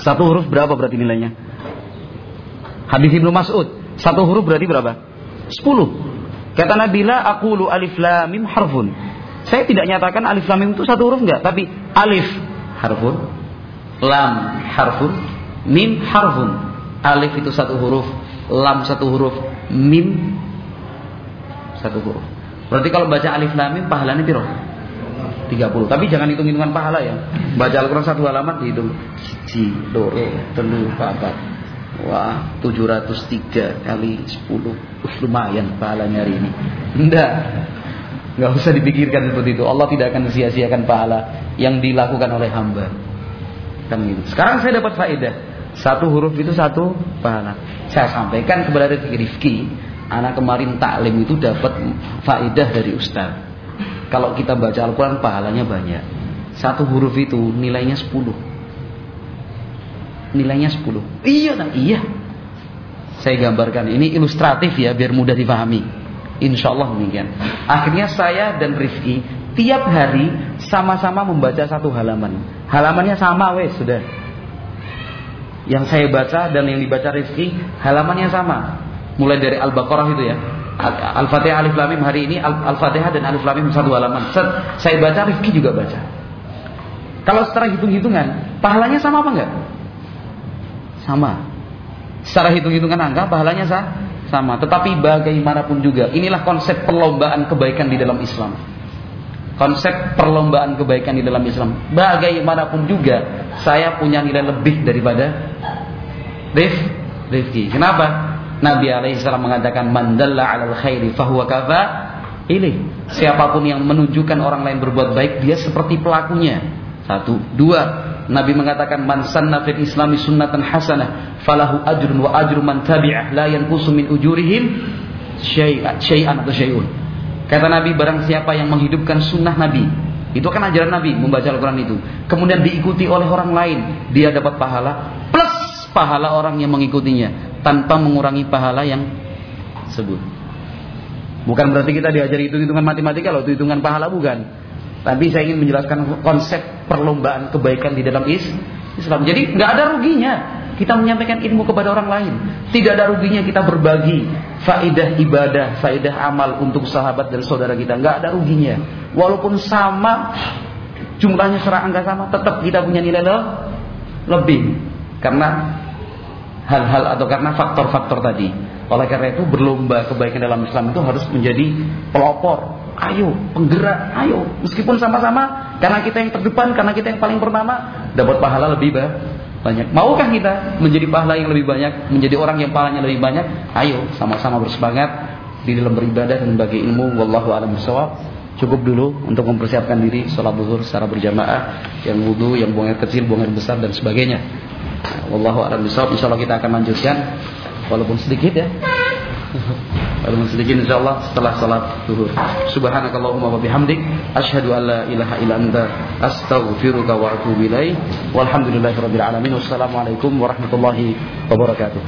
Satu huruf berapa berarti nilainya? Hadis Ibnu Mas'ud. Satu huruf berarti berapa? Sepuluh. Kata Nabi la aqulu alif lam mim harfun. Saya tidak nyatakan alif lam mim itu satu huruf enggak, tapi alif harfun, lam harfun, mim harfun. Alif itu satu huruf, lam satu huruf, mim satu huruf. Berarti kalau baca alif lam mim pahalanya piro? 30. Tapi jangan hitung-hitungan pahala ya. Baca Al-Qur'an satu halaman dihitung. Siji, loro, telu, papat. Wah, 703 kali 10. Uh, lumayan pahalanya hari ini. Enggak. Enggak usah dipikirkan seperti itu. Allah tidak akan sia-siakan pahala yang dilakukan oleh hamba. Kan gitu. Sekarang saya dapat faedah. Satu huruf itu satu pahala. Saya sampaikan kepada Rifki Anak kemarin taklim itu dapat faidah dari ustaz. Kalau kita baca Al-Quran pahalanya banyak. Satu huruf itu nilainya 10. Nilainya 10. Iya, nah, iya. Saya gambarkan ini ilustratif ya biar mudah dipahami. Insya Allah demikian. Akhirnya saya dan Rifki tiap hari sama-sama membaca satu halaman. Halamannya sama wes sudah. Yang saya baca dan yang dibaca Rifki halamannya sama mulai dari Al-Baqarah itu ya. Al-Fatihah Alif Lam Mim hari ini Al-Fatihah dan Alif Lam Mim satu halaman. Saya baca, Rifki juga baca. Kalau secara hitung-hitungan, pahalanya sama apa enggak? Sama. Secara hitung-hitungan angka pahalanya sah? sama. Tetapi bagaimanapun juga, inilah konsep perlombaan kebaikan di dalam Islam. Konsep perlombaan kebaikan di dalam Islam. Bagaimanapun juga, saya punya nilai lebih daripada Rif, Rifki. Kenapa? Nabi alaihissalam mengatakan mandalla 'alal khairi fahuwa kafa ini siapa pun yang menunjukkan orang lain berbuat baik dia seperti pelakunya. Satu. Dua. Nabi mengatakan man sanna fil islami sunnatan hasanah falahu ajrun wa ajru man tabi'ah la yanqusu min ujurihim syai'an syai'an atau syai'un. Kata Nabi barang siapa yang menghidupkan sunnah Nabi itu kan ajaran Nabi membaca Al-Quran itu kemudian diikuti oleh orang lain dia dapat pahala plus pahala orang yang mengikutinya tanpa mengurangi pahala yang sebut. Bukan berarti kita diajari hitung-hitungan matematika loh, itu hitungan pahala bukan. Tapi saya ingin menjelaskan konsep perlombaan kebaikan di dalam Islam. Jadi nggak ada ruginya kita menyampaikan ilmu kepada orang lain. Tidak ada ruginya kita berbagi faidah ibadah, faidah amal untuk sahabat dan saudara kita. Nggak ada ruginya. Walaupun sama jumlahnya secara angka sama, tetap kita punya nilai lebih. Karena hal-hal atau karena faktor-faktor tadi. Oleh karena itu berlomba kebaikan dalam Islam itu harus menjadi pelopor. Ayo, penggerak, ayo. Meskipun sama-sama karena kita yang terdepan, karena kita yang paling pertama dapat pahala lebih banyak. Maukah kita menjadi pahala yang lebih banyak, menjadi orang yang pahalanya lebih banyak? Ayo, sama-sama bersemangat di dalam beribadah dan bagi ilmu. Wallahu a'lam bishawab. Cukup dulu untuk mempersiapkan diri sholat zuhur secara berjamaah, yang wudhu, yang buang air kecil, buang air besar dan sebagainya. Wallahu a'lam bishawab. Insyaallah kita akan lanjutkan walaupun sedikit ya. Walaupun sedikit insyaallah setelah salat zuhur. Subhanakallahumma wa bihamdik asyhadu an la ilaha illa anta astaghfiruka wa atubu ilaik. Walhamdulillahirabbil alamin. Wassalamualaikum warahmatullahi wabarakatuh.